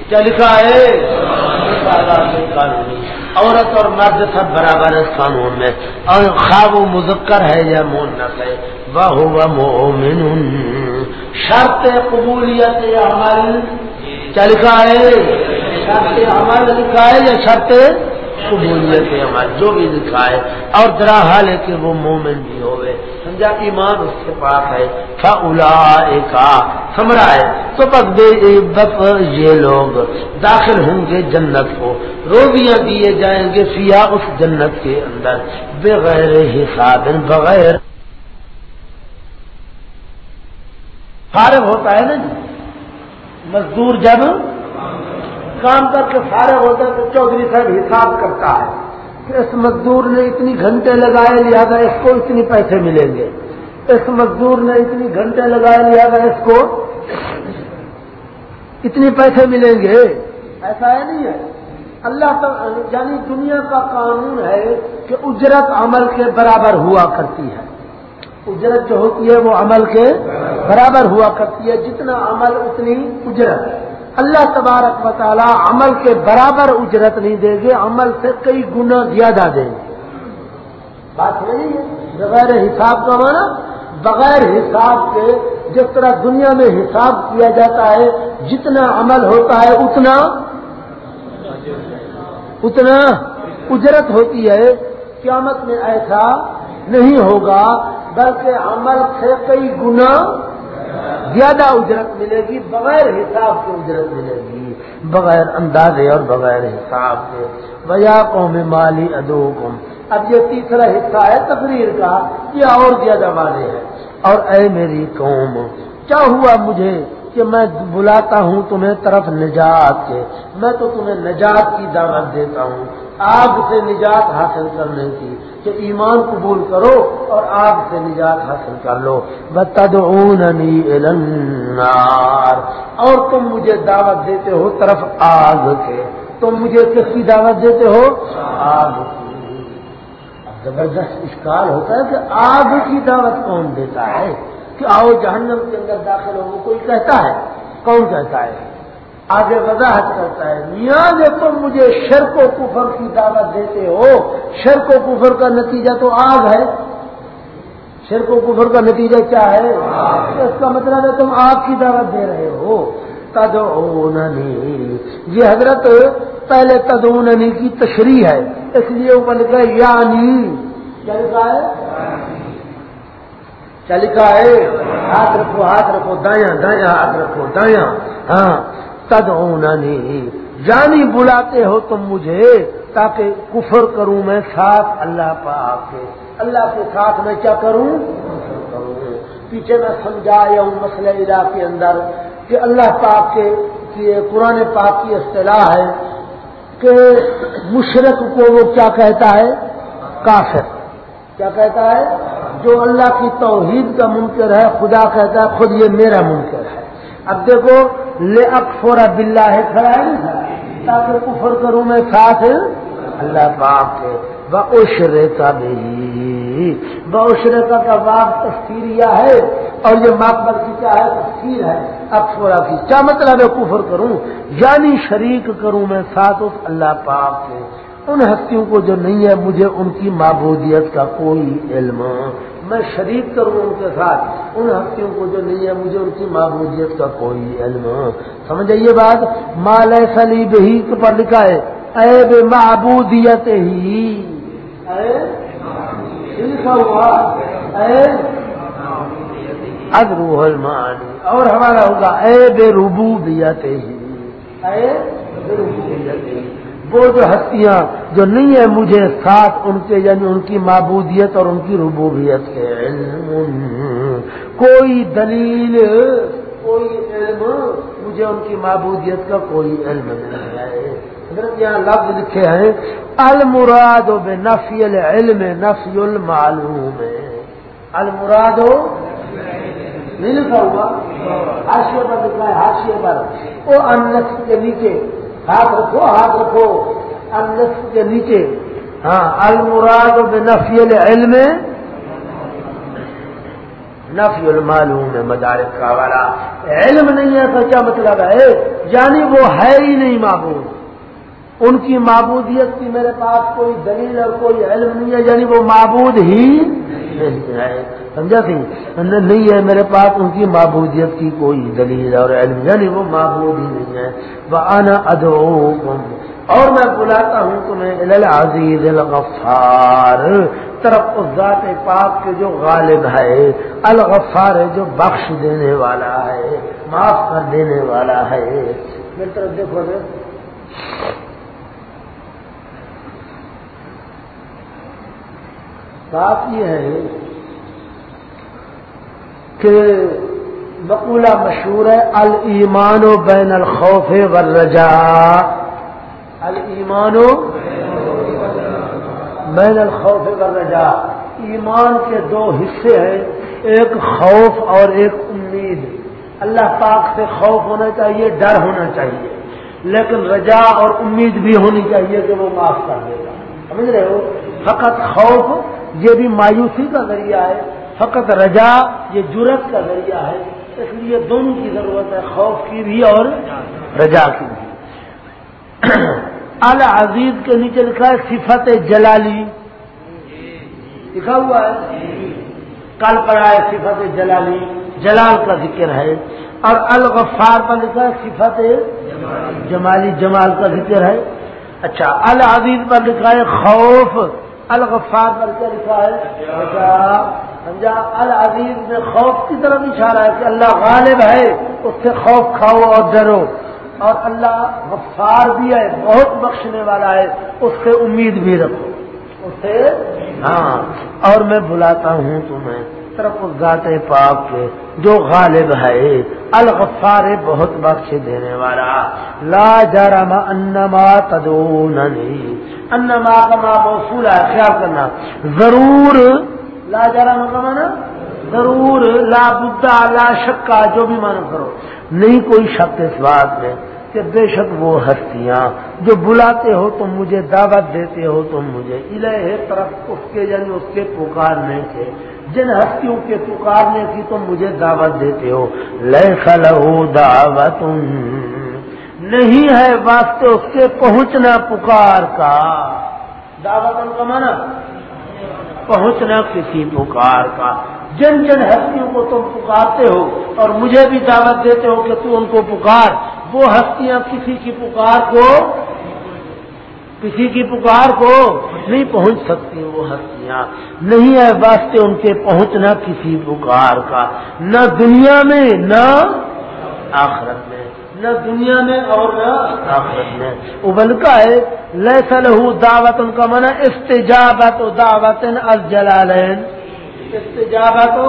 کیا لکھا ہے؟ قانونی۔ عورت اور مرد سب برابر اس قانون میں۔ اور خواب و مذکر ہے یا مونس ہے۔ وہ مومن شرط قبولیت عمل۔ کیا لکھا ہے؟ شرط عمل لکھا ہے یا شرط قبولیت عمل؟ جو بھی لکھا ہے۔ اور درا حال ہے کہ وہ مومن بھی ہوئے۔ سمجھا ایمان اس کے پاس ہے۔ کا سمرا ہے۔ تو بس بے یہ لوگ داخل ہوں گے جنت کو۔ روزیاں دیے جائیں گے سیا اس جنت کے اندر۔ بغیر حساب، بغیر فارغ ہوتا ہے نا جی۔ مزدور جب کام کر کے فارغ ہوتا ہے تو چودھری صاحب حساب کرتا ہے۔ کہ اس مزدور نے اتنی گھنٹے لگائے لہٰذا اس کو اتنی پیسے ملیں گے۔ اس مزدور نے اتنی گھنٹے لگائے لہٰذا اس کو اتنی پیسے ملیں گے۔ ایسا ہے نہیں ہے۔ اللہ یعنی دنیا کا قانون ہے کہ اجرت عمل کے برابر ہوا کرتی ہے۔ اجرت جو ہوتی ہے وہ عمل کے برابر ہوا کرتی ہے۔ جتنا عمل اتنی اجرت ہے۔ اللہ تبارک و تعالی عمل کے برابر اجرت نہیں دے گے، عمل سے کئی گنا زیادہ دیں گے۔ بات نہیں ہے؟ بغیر حساب کا مانا، بغیر حساب کے جس طرح دنیا میں حساب کیا جاتا ہے، جتنا عمل ہوتا ہے، اتنا اتنا اجرت ہوتی ہے۔ قیامت میں ایسا نہیں ہوگا، بلکہ عمل سے کئی گنا زیادہ اجرت ملے گی، بغیر حساب کے اجرت ملے گی۔ بغیر اندازے اور بغیر حساب کے۔ بیا قوم مالی ادو اب یہ تیسرا حصہ ہے تقریر کا۔ یہ اور زیادہ والے ہے۔ اور اے میری قوم، کیا ہوا مجھے کہ میں بلاتا ہوں تمہیں طرف نجات کے؟ میں تو تمہیں نجات کی دعوت دیتا ہوں، آگ سے نجات حاصل کرنے کی۔ کہ ایمان قبول کرو اور آگ سے نجات حاصل کر لو۔ بتدعوننی النار۔ اور تم مجھے دعوت دیتے ہو طرف آگ کے۔ تم مجھے کس کی دعوت دیتے ہو؟ آگ کی۔ زبردست اشکال ہوتا ہے کہ آگ کی دعوت کون دیتا ہے؟ کہ آؤ جہنم کے اندر داخل ہو کوئی کہتا ہے؟ کون کہتا ہے؟ آگے وضاحت کرتا ہے میاں جب تم مجھے شرک و کفر کی دعوت دیتے ہو شرک و کفر کا نتیجہ تو آگ ہے۔ شرک و کفر کا نتیجہ کیا ہے؟ اس کا مطلب ہے تم آگ کی دعوت دے رہے ہو۔ تدوننی یہ حضرت پہلے تدوننی کی تشریح ہے اس لیے اوپر لکھا یعنی۔ کیا لکھا ہے؟ کیا لکھا ہے؟ ہاتھ رکھو ہاتھ رکھو دایاں دایاں ہاتھ رکھو دایاں ہاں۔ تد جانی بلاتے ہو تم مجھے تاکہ کفر کروں میں ساتھ اللہ پاک کے۔ اللہ کے ساتھ میں کیا کروں؟ کفر کروں پیچھے میں سمجھایا ہوں مسئلہ ادا کے اندر کہ اللہ پاک کے قرآن پاک کی اصطلاح ہے کہ مشرق کو وہ کیا کہتا ہے؟ کافر۔ کیا کہتا ہے؟ جو اللہ کی توحید کا منکر ہے، خدا کہتا ہے خود یہ میرا منکر ہے۔ اب دیکھو، لے اکفور بلّہ ہے کھڑا ہے تاکہ کفر کروں میں ساتھ اللہ پاک کے۔ بشرے کا بھی بشرے کا کا باپ تفصیلیا ہے، اور یہ ماپر کی کیا ہے؟ تفصیل ہے۔ اکفورا کی کیا مطلب ہے کفر کروں؟ یعنی شریک کروں میں ساتھ اس اللہ پاک کے۔ ان ہستیوں کو جو نہیں ہے، مجھے ان کی معبودیت کا کوئی علم۔ میں شریک کروں ان کے ساتھ، ان ہستیوں کو جو نہیں ہے مجھے ان کی معبودیت کا کوئی علم۔ سمجھ یہ بات؟ مال سلی بہی پر لکھا ہے، اے بے معبودیت ہی۔ لکھا ہوا، اے ادرو المانی اور ہمارا ہوگا، اے بے ربوبیت ہی۔ اے بے ربوبیت ہی۔ وہ جو ہستیاں جو نہیں ہے مجھے ساتھ ان کے یعنی ان کی معبودیت اور ان کی ربوبیت کے علم، کوئی دلیل، کوئی علم، مجھے ان کی معبودیت کا کوئی علم نہیں ہے۔ حضرت یہاں لفظ لکھے ہیں، المراد و بے نفی العلم نفی المعلوم۔ المراد ہو نہیں لکھا ہوا ہاشیے پر لکھا ہے ہاشیے پر۔ وہ انس کے نیچے۔ ہاتھ رکھو ہاتھ رکھو۔ النص کے نیچے۔ ہاں المراد بنفی العلم۔ نفی المعلوم مدارک کا والا علم نہیں ہے تو کیا مطلب ہے؟ یعنی وہ ہے ہی نہیں معبود۔ ان کی معبودیت کی میرے پاس کوئی دلیل اور کوئی علم نہیں ہے یعنی وہ معبود ہی نہیں ہے۔ سمجھا سی؟ نہیں ہے میرے پاس ان کی معبودیت کی کوئی دلیل اور علم یعنی وہ معبود ہی نہیں ہے۔ وہ آنا اور میں بلاتا ہوں تمہیں عزیز الغفار۔ طرف اس ذات پاک کے جو غالب ہے، الغفار ہے جو بخش دینے والا ہے، معاف کر دینے والا ہے۔ میری طرف دیکھو بات یہ ہے کہ مقولہ مشہور ہے المان و بین الخوف والرجا المان و بین الخوف والرجا ایمان کے دو حصے ہیں، ایک خوف اور ایک امید. اللہ پاک سے خوف ہونا چاہیے، ڈر ہونا چاہیے، لیکن رجا اور امید بھی ہونی چاہیے کہ وہ معاف کر دے گا۔ سمجھ رہے ہو؟ فقط خوف یہ بھی مایوسی کا ذریعہ ہے، فقط رجا، یہ جرت کا ذریعہ ہے، اس لیے دونوں کی ضرورت ہے، خوف کی بھی اور رجا کی بھی۔ العزیز کے نیچے لکھا ہے، صفت جلالی۔ لکھا ہوا ہے۔ کل پر آئے صفت جلالی۔ جلال کا ذکر ہے۔ اور الغفار پر لکھا ہے صفت جمالی۔ جمال کا ذکر ہے۔ اچھا العزیز پر لکھا ہے، خوف الغفار پر کیا لکھا ہے؟ سمجھا؟ العزیز میں خوف کی طرف اشارہ ہے کہ اللہ غالب ہے، اس سے خوف کھاؤ اور ڈرو۔ اور اللہ غفار بھی ہے، بہت بخشنے والا ہے، اس سے امید بھی رکھو۔ اس سے ہاں۔ اور میں بلاتا ہوں تمہیں۔ طرف ذات پاک کے جو غالب ہے، الغفار بہت بخش دینے والا۔ لا جرم انما تدوننی انما کا ماں موصول ہے، خیال کرنا۔ ضرور، لا جارا مانا ضرور، لا بدا لا شکا جو بھی مانا کرو۔ نہیں کوئی شک اس بات میں کہ بے شک وہ ہستیاں، جو بلاتے ہو تم مجھے، دعوت دیتے ہو تم مجھے الہ طرف اس کے یعنی اس کے پکارنے سے جن ہستیوں کے پکارنے کی تم مجھے دعوت دیتے ہو لہ دعوت نہیں ہے واسطے اس کے پہنچنا پکار کا۔ دعوت ان کا مانا پہنچنا کسی پکار کا۔ جن جن ہستیوں کو تم پکارتے ہو اور مجھے بھی دعوت دیتے ہو کہ تو ان کو پکار، وہ ہستیاں کسی کی پکار کو کسی کی پکار کو نہیں پہنچ سکتی وہ ہستیاں۔ نہیں ہے واسطے ان کے پہنچنا کسی پکار کا۔ نہ دنیا میں، نہ آخرت میں۔ نہ دنیا میں اور نہ آخرت میں۔ ابل کا ہے لہ دعوت ان کا منع استجابت و دعوت از جلالین۔ استجابت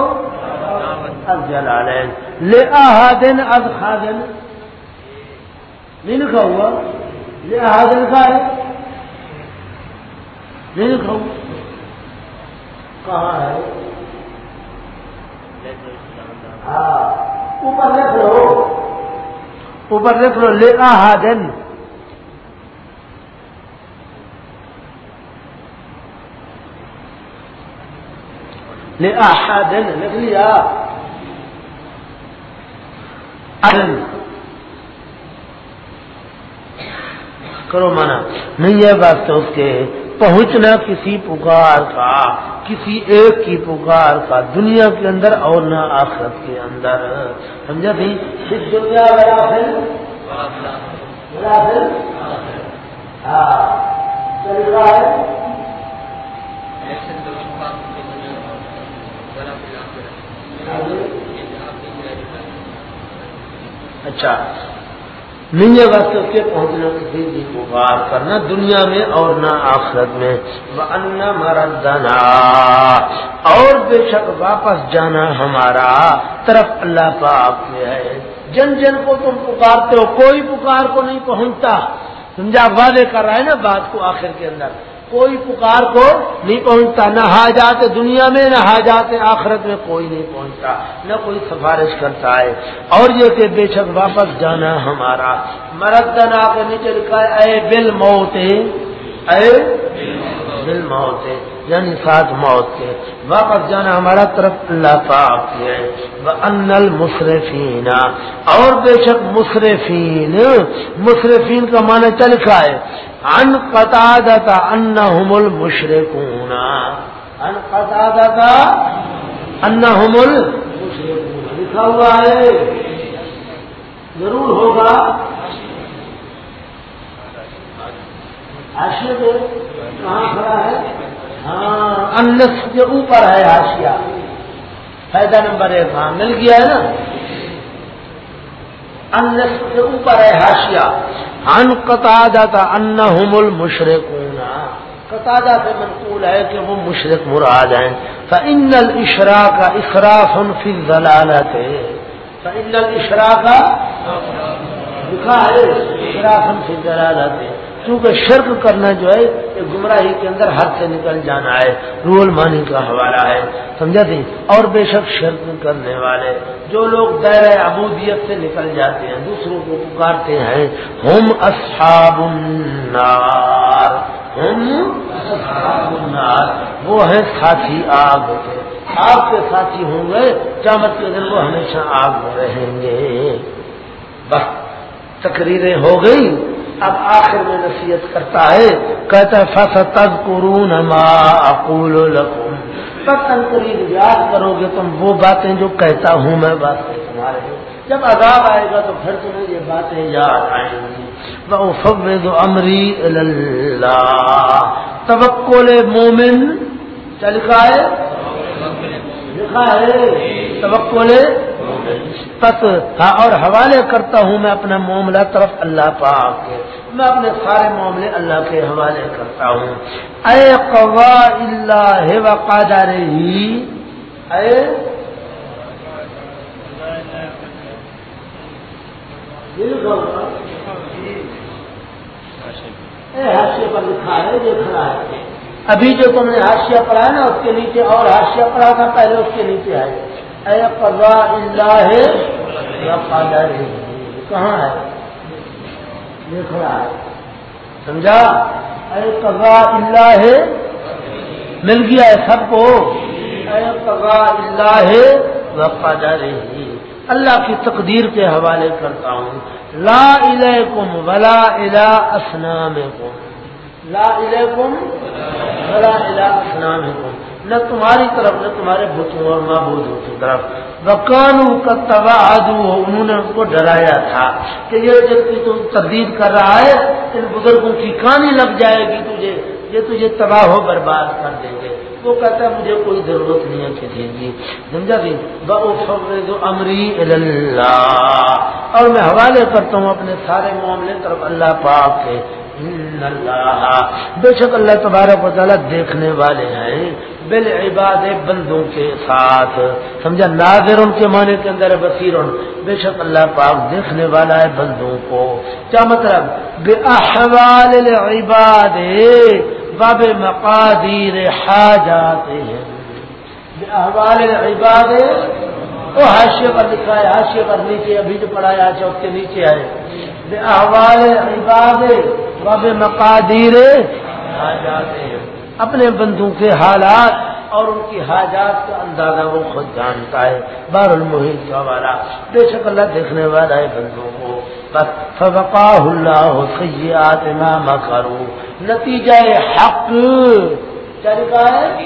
از جلالین۔ لے آہادن از خادن نہیں لکھا ہوا۔ لے آہادن کا ہے۔ نہیں لکھا کہاں ہے؟ ہاں۔ اوپر لکھ لو اوپر لکھ لو لے آہادن لے آہادن لکھ لیا۔ کرو مانا۔ نہیں ہے بات تو اس کے پہنچنا کسی پکار کا، کسی ایک کی پکار کا دنیا کے اندر اور نہ آخرت کے اندر۔ سمجھا تھی دنیا ہاں۔ اچھا۔ نہیں وقت کے پہنچنا کسی بھی پکار کرنا دنیا میں اور نہ آخرت میں۔ ان مردنا۔ اور بے شک واپس جانا ہمارا طرف اللہ پاک میں ہے۔ جن جن کو تم پکارتے ہو، کوئی پکار کو نہیں پہنچتا۔ سمجھا وعدے کر رہا ہے نا بات کو آخر کے اندر کوئی پکار کو نہیں پہنچتا، نہ حاجات دنیا میں، نہ حاجات آخرت میں کوئی نہیں پہنچتا، نہ کوئی سفارش کرتا ہے۔ اور یہ کہ بے شک واپس جانا ہمارا۔ مرد آ کے نیچے لکھا ہے، اے بل موت اے بل موت یعنی ساتھ موت کے۔ واپس جانا ہمارا طرف اللہ پاک کے۔ انل مصرفین اور بے شک مصرفین مصرفین کا معنی چل لکھا ہے۔ ان قطع کا ان حمل مشرقون ان قطع کا ان حمل لکھا ہوا ہے. ضرور ہوگا. کہاں کھڑا ہے؟ ہاں انس کے اوپر ہے ہاشیا فائدہ نمبر ایک ہاں مل گیا ہے نا؟ انس کے اوپر ہے ہاشیا ان قطع ان مل مشرق سے منقول ہے کہ وہ مشرق مراد ہیں۔ فن الشرا کا اخراف فی ضلالت فن الشرا کا لکھا ہے اخراف فی ضلالت کیونکہ شرک کرنا جو ہے گمراہی کے اندر ہاتھ سے نکل جانا ہے، رول مانی کا حوالہ ہے، سمجھا تھی؟ اور بے شک شرک کرنے والے، جو لوگ دائرۂ عبودیت سے نکل جاتے ہیں، دوسروں کو پکارتے ہیں، ہم اصحاب النار، ہم اصحاب النار، وہ ہیں ساتھی آگ کے۔ آپ کے ساتھی ہوں گے چامت کے دن وہ ہمیشہ آگ میں رہیں گے۔ بس، تقریریں ہو گئی۔ اب آخر میں نصیحت کرتا ہے، کہتا ہے فص تب قرون اقول لکم قریب یاد کرو گے تم، وہ باتیں جو کہتا ہوں میں باتیں تمہارے جب عذاب آئے گا تو پھر تمہیں یہ باتیں یاد آئیں گی۔ وہ امری اللہ توکل مومن، کیا لکھا ہے؟ لکھا ہے، توکل تک ہاں، اور حوالے کرتا ہوں میں اپنا معاملہ طرف اللہ پاک کے۔ میں اپنے سارے معاملے اللہ کے حوالے کرتا ہوں۔ اے قوا اللہ و رہی اے ہاشیہ پر لکھا ہے، یہ کھڑا ہے ابھی جو تم نے ہاشیہ پڑھا نا، اس کے نیچے اور ہاشیہ پڑھا تھا، پہلے اس کے نیچے آئے۔ اے قضا اللہ کہاں ہے؟ دیکھ رہا ہے۔ سمجھا؟ اے قضا اللہ ہے مل گیا ہے سب کو۔ اے قضا اللہ وقدر اللہ کی تقدیر کے حوالے کرتا ہوں۔ لا الیکم ولا الا اسنامکم لا الیکم ولا الا اسنامکم نہ تمہاری طرف نہ تمہارے بتوں اور معبودوں کی طرف. بکانو کا تبا آدو انہوں نے ان کو ڈرایا تھا کہ یہ جب تو تردید کر رہا ہے، ان بزرگوں کی کہانی لگ جائے گی تجھے، یہ تجھے تباہ ہو برباد کر دیں گے۔ وہ کہتا ہے، مجھے کوئی ضرورت نہیں ہے کسی کی سمجھا جی؟ بھی بو امری اللہ اور میں حوالے کرتا ہوں اپنے سارے معاملے طرف اللہ پاک کے۔ بے شک اللہ تبارک و تعالیٰ دیکھنے والے ہیں۔ بل عباد بندوں کے ساتھ۔ سمجھا؟ ناظر ان کے معنی کے اندر، بصیر بے شک اللہ پاک دیکھنے والا ہے بندوں کو۔ کیا مطلب؟ بے احوال عباد باب مقادیر حاجات ہیں۔ بے احوال عباد وہ حاشیے پر لکھا ہے، حاشیے پر نیچے، ابھی جو پڑھایا چوک کے نیچے آئے۔ بے احوال عباد باب مقادیر حاجات ہیں۔ اپنے بندوں کے حالات اور ان کی حاجات کا اندازہ وہ خود جانتا ہے۔ بار المحیط کا والا۔ بے شک اللہ دیکھنے والا ہے بندوں کو۔ بس فبقا اللہ سیات ما کرو نتیجہ حق۔ ہے؟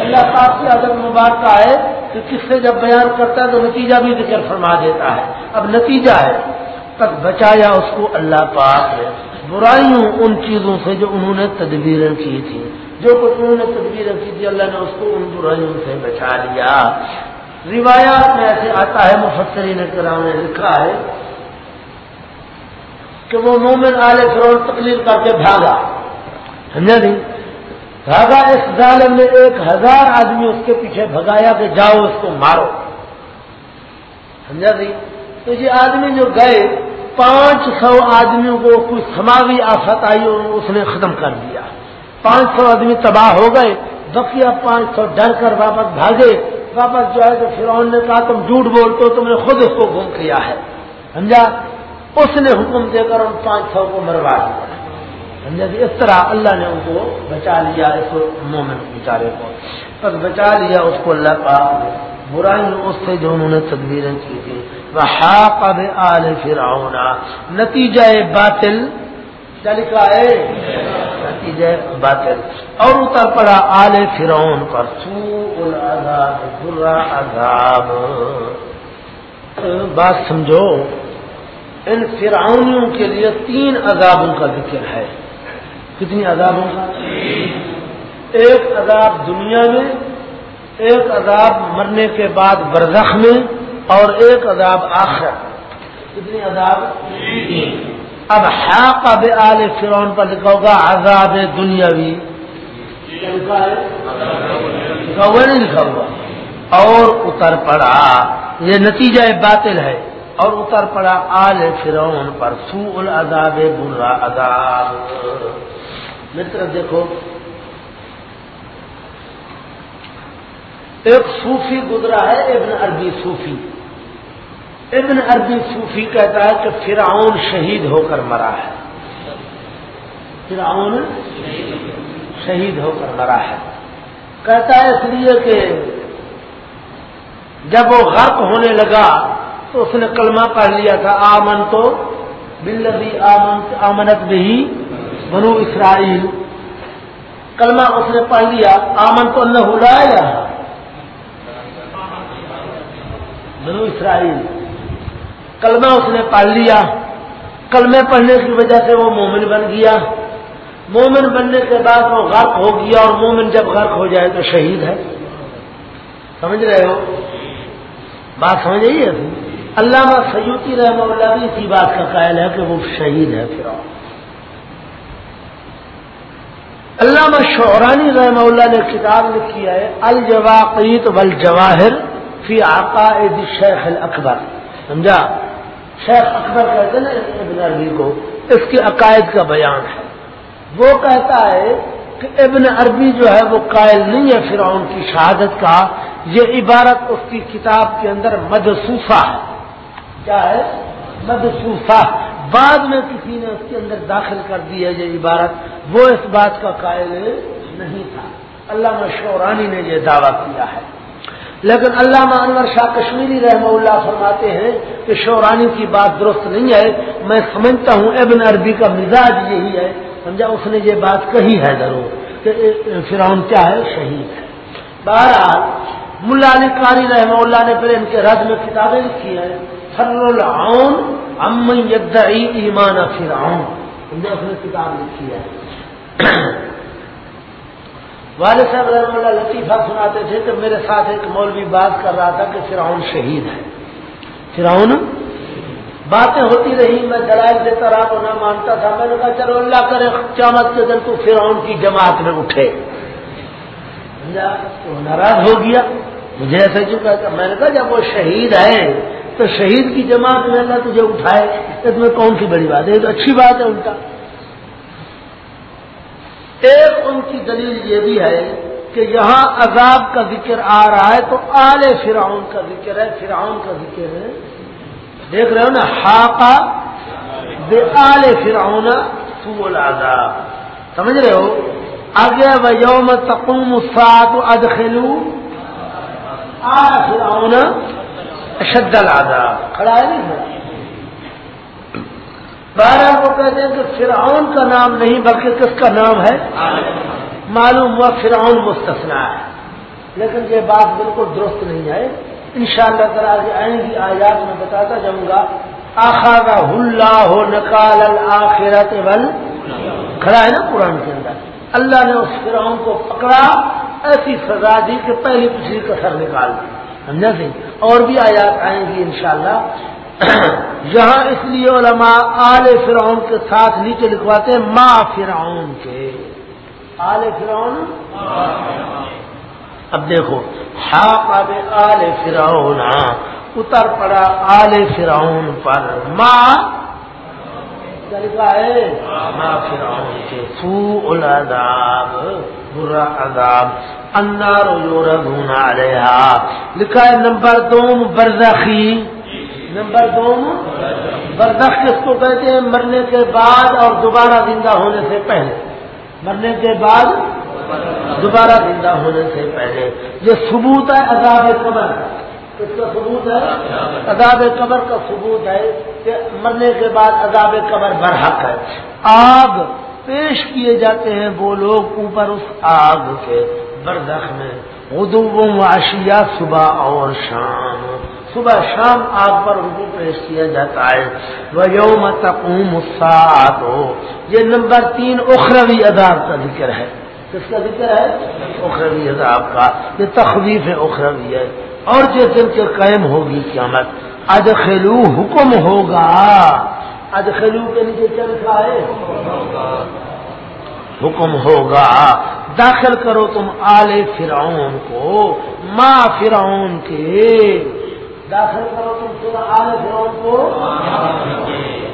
اللہ پاک کی عدم مبارکہ ہے کہ کس سے جب بیان کرتا ہے تو نتیجہ بھی ذکر فرما دیتا ہے۔ اب نتیجہ ہے۔ تک بچایا اس کو اللہ پاک نے۔ برائیوں ان چیزوں سے جو انہوں نے تدبیریں کی تھی جو کچھ انہوں نے تدبیریں کی تھی، اللہ نے اس کو ان برائیوں سے بچا لیا۔ روایات میں ایسے آتا ہے، مفسرین کرام نے لکھا ہے کہ وہ مومن آل فرون تقریر کر کے بھاگا۔ سمجھا نہیں بھاگا اس ظالم نے ایک ہزار آدمی اس کے پیچھے بھگایا کہ جاؤ اس کو مارو۔ سمجھا نہیں تو یہ آدمی جو گئے، پانچ سو آدمیوں کو کوئی سماوی آفت آئی اور اس نے ختم کر دیا۔ پانچ سو آدمی تباہ ہو گئے، بقیہ پانچ سو ڈر کر واپس بھاگے۔ واپس جو ہے تو فرعون نے کہا، تم جھوٹ بولتے ہو، تم نے خود اس کو گم کیا ہے۔ سمجھا؟ اس نے حکم دے کر ان پانچ سو کو مروا دیا۔ سمجھا جی؟ اس طرح اللہ نے ان کو بچا لیا، اس مومن بیچارے کو۔ بس بچا لیا، اس کو اللہ پاک نے۔ برائی اس سے جو انہوں نے تدبیریں کی تھی وہ ہاپ آل فرعون۔ نتیجہ باطل کیا لکھا ہے۔ نتیجہ باطل۔ اور اتر پڑا آل فرعون پر۔ سو العذاب، برا عذاب۔ بات سمجھو، ان فرعونیوں کے لیے تین عذابوں کا ذکر ہے۔ کتنی عذابوں کا؟ ایک عذاب دنیا میں، ایک عذاب مرنے کے بعد برزخ میں، اور ایک عذاب آخر کتنی عذاب؟ اب حاق اب آل فرون پر لکھا ہوگا عذاب دنیاوی۔ ہوا نہیں لکھا ہوا۔ اور اتر پڑا۔ یہ نتیجہ باطل ہے۔ اور اتر پڑا آل فرون پر۔ سو العذاب برا عذاب۔ متر دیکھو۔ ایک صوفی گزرا ہے، ابن عربی صوفی۔ ابن عربی صوفی کہتا ہے کہ فرعون شہید ہو کر مرا ہے۔ فرعون شہید ہو کر مرا ہے۔ کہتا ہے اس لیے کہ جب وہ غرق ہونے لگا تو اس نے کلمہ پڑھ لیا تھا آمن تو بلبی آمن آمنت بھی بنو اسرائیل۔ کلمہ اس نے پڑھ لیا آمن تو اللہ ہو رہا ہے بنو اسرائیل۔ کلمہ اس نے پڑھ لیا۔ کلمے پڑھنے کی وجہ سے وہ مومن بن گیا۔ مومن بننے کے بعد وہ غرق ہو گیا اور مومن جب غرق ہو جائے تو شہید ہے۔ سمجھ رہے ہو؟ بات سمجھ آئیے علامہ سیوتی رحمہ اللہ بھی اسی بات کا قائل ہے کہ وہ شہید ہے پھر علامہ شعرانی رحمہ اللہ نے کتاب لکھی ہے، الجواقیت والجواہر فی عقائد شیخ الاکبر۔ سمجھا؟ شیخ اکبر کہتے ہیں ابن عربی کو، اس کے عقائد کا بیان ہے۔ وہ کہتا ہے کہ ابن عربی جو ہے، وہ قائل نہیں ہے فرعون کی شہادت کا۔ یہ عبارت اس کی کتاب کے اندر مدسوفہ ہے۔ کیا ہے؟ مدسوفہ بعد میں کسی نے اس کے اندر داخل کر دی ہے یہ عبارت۔ وہ اس بات کا قائل نہیں تھا۔ علامہ شورانی نے یہ دعویٰ کیا ہے۔ لیکن علامہ انور شاہ کشمیری رحمہ اللہ فرماتے ہیں کہ شورانی کی بات درست نہیں ہے۔ میں سمجھتا ہوں ابن عربی کا مزاج یہی ہے۔ سمجھا؟ اس نے یہ بات کہی ہے ضرور کہ فرعون کیا ہے؟ شہید ہے۔ بہرحال، ملا علی قاری رحمہ اللہ نے پھر ان کے رد میں کتابیں لکھی ہیں۔ فر العون یدعی ایمان فرعون۔ سمجھا؟ اس نے کتاب لکھی ہے۔ والد صاحب رحمہ اللہ لطیفہ سناتے تھے کہ میرے ساتھ ایک مولوی بات کر رہا تھا کہ فرعون شہید ہے۔ فرعون؟ باتیں ہوتی رہی میں دلائل دیتا رہا تو نہ مانتا تھا۔ میں نے کہا، چلو اللہ کرے، قیامت کے دن تو فرعون کی جماعت میں اٹھے۔ تو ناراض ہو گیا۔ مجھے ایسا کیوں کہتا میں نے کہا، جب وہ شہید ہے، تو شہید کی جماعت میں اللہ تجھے اٹھائے۔ اس میں کون سی بڑی بات ہے؟ یہ تو اچھی بات ہے ان کا ایک ان کی دلیل یہ بھی ہے کہ یہاں عذاب کا ذکر آ رہا ہے تو آل فرعون کا ذکر ہے، فرعون کا ذکر ہے۔ دیکھ رہے ہو نا ہاقا بے آل فرعون سول العذاب۔ سمجھ رہے ہو؟ آگے و یوم تقوم سات ادخلو آل فرعون اشد العذاب۔ کھڑا ہے نہیں بارہ وہ کہتے ہیں کہ فرعون کا نام نہیں بلکہ کس کا نام ہے؟ معلوم ہوا فرعون مستثنا ہے۔ لیکن یہ بات بالکل درست نہیں ہے۔ ان شاء اللہ تعالیٰ آئیں گی آیات میں بتاتا جاؤں گا۔ آخا اللہ ہو نکال الآخرت ول کھڑا ہے نا قرآن کے اندر۔ اللہ نے اس فرعون کو پکڑا، ایسی سزا دی کہ پہلی پچھلی کسر نکال دی۔ سمجھا سی اور بھی آیات آئیں گی انشاءاللہ۔ یہاں اس لیے علماء آل فرعون کے ساتھ نیچے لکھواتے ہیں، ماں فرعون کے۔ آل فرعون؟ اب دیکھو ہاپ اب آل فرعون، اتر پڑا آل فرعون پر۔ ماں؟ لکھا ہے؟ ماں فرعون کے۔ سو العذاب، برا عذاب اندار علیہ لکھا ہے، نمبر دو برزخی نمبر دو بردخ کس کو کہتے ہیں مرنے کے بعد اور دوبارہ زندہ ہونے سے پہلے۔ مرنے کے بعد دوبارہ زندہ ہونے سے پہلے۔ یہ ثبوت ہے عذاب قبر۔ اس کا ثبوت ہے عذاب قبر کا ثبوت ہے کہ مرنے کے بعد عذاب قبر برحق ہے۔ آگ پیش کیے جاتے ہیں وہ لوگ اوپر اس آگ کے بردخ میں اردو معاشیہ صبح اور شام۔ صبح شام آگ پر ان کو پیش کیا جاتا ہے۔ وہ یوم تقوم ہو یہ نمبر تین اخروی عذاب کا ذکر ہے۔ کس کا ذکر ہے؟ اخروی عذاب کا۔ یہ تخویف اخروی ہے۔ اور جس دن کے قائم ہوگی قیامت۔ ادخلو حکم ہوگا۔ ادخلو کے نیچے کیا لکھا ہے؟ حکم ہوگا۔ داخل کرو تم آل فرعون کو۔ ماں فرعون کے۔ داخل کرو تم سنا آل فرون کو۔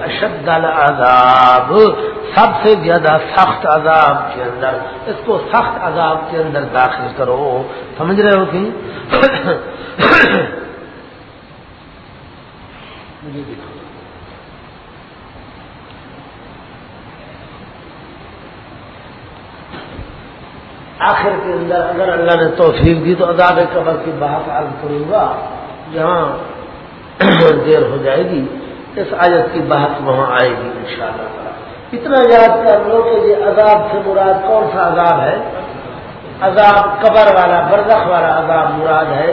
اشد العذاب، سب سے زیادہ سخت عذاب کے اندر۔ اس کو سخت عذاب کے اندر داخل کرو۔ سمجھ رہے ہو کہ آخر کے اندر اگر اللہ نے توفیق دی تو عذاب قبر کی بات عرض کروں گا۔ جہاں دیر ہو جائے گی، اس آیت کی بحث وہاں آئے گی ان شاء اللہ اتنا یاد کر لو کہ یہ عذاب سے مراد کون سا عذاب ہے؟ عذاب قبر والا، برزخ والا عذاب مراد ہے۔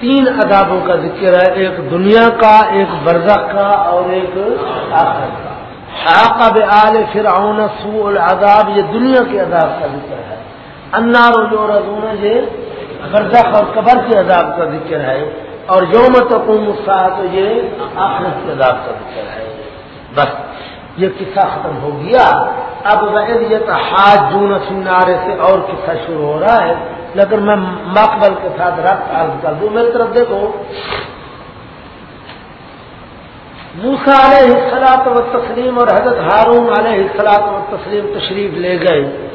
تین عذابوں کا ذکر ہے، ایک دنیا کا، ایک برزخ کا اور ایک آخر کا۔ حاقب آل فرعون سوء العذاب، یہ دنیا کے عذاب کا ذکر ہے۔ انار جو رضون یہ برزخ اور قبر کے عذاب کا ذکر ہے۔ اور یوم تقوم تو یہ آخرت کے عذاب کا ذکر ہے۔ بس، یہ قصہ ختم ہو گیا۔ اب یہ حاج جون سنارے سے اور قصہ شروع ہو رہا ہے۔ لیکن میں مقبل کے ساتھ رقط عرض کر دوں۔ میری طرف دیکھو۔ موسا علیہ السلاط و تسلیم اور حضرت ہارون علیہ السلاط و تسلیم تشریف لے گئے۔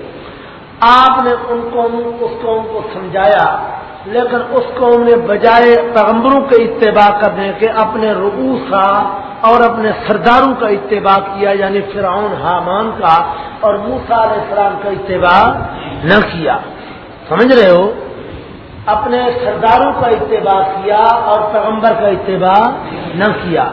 آپ نے ان کو، اس قوم کو سمجھایا۔ لیکن اس قوم نے بجائے پیغمبروں کے اتباع کرنے کے اپنے ربوسا اور اپنے سرداروں کا اتباع کیا یعنی فرعون، حامان کا اور موسا علیہ السلام کا اتباع نہ کیا۔ سمجھ رہے ہو؟ اپنے سرداروں کا اتباع کیا اور پیغمبر کا اتباع نہ کیا۔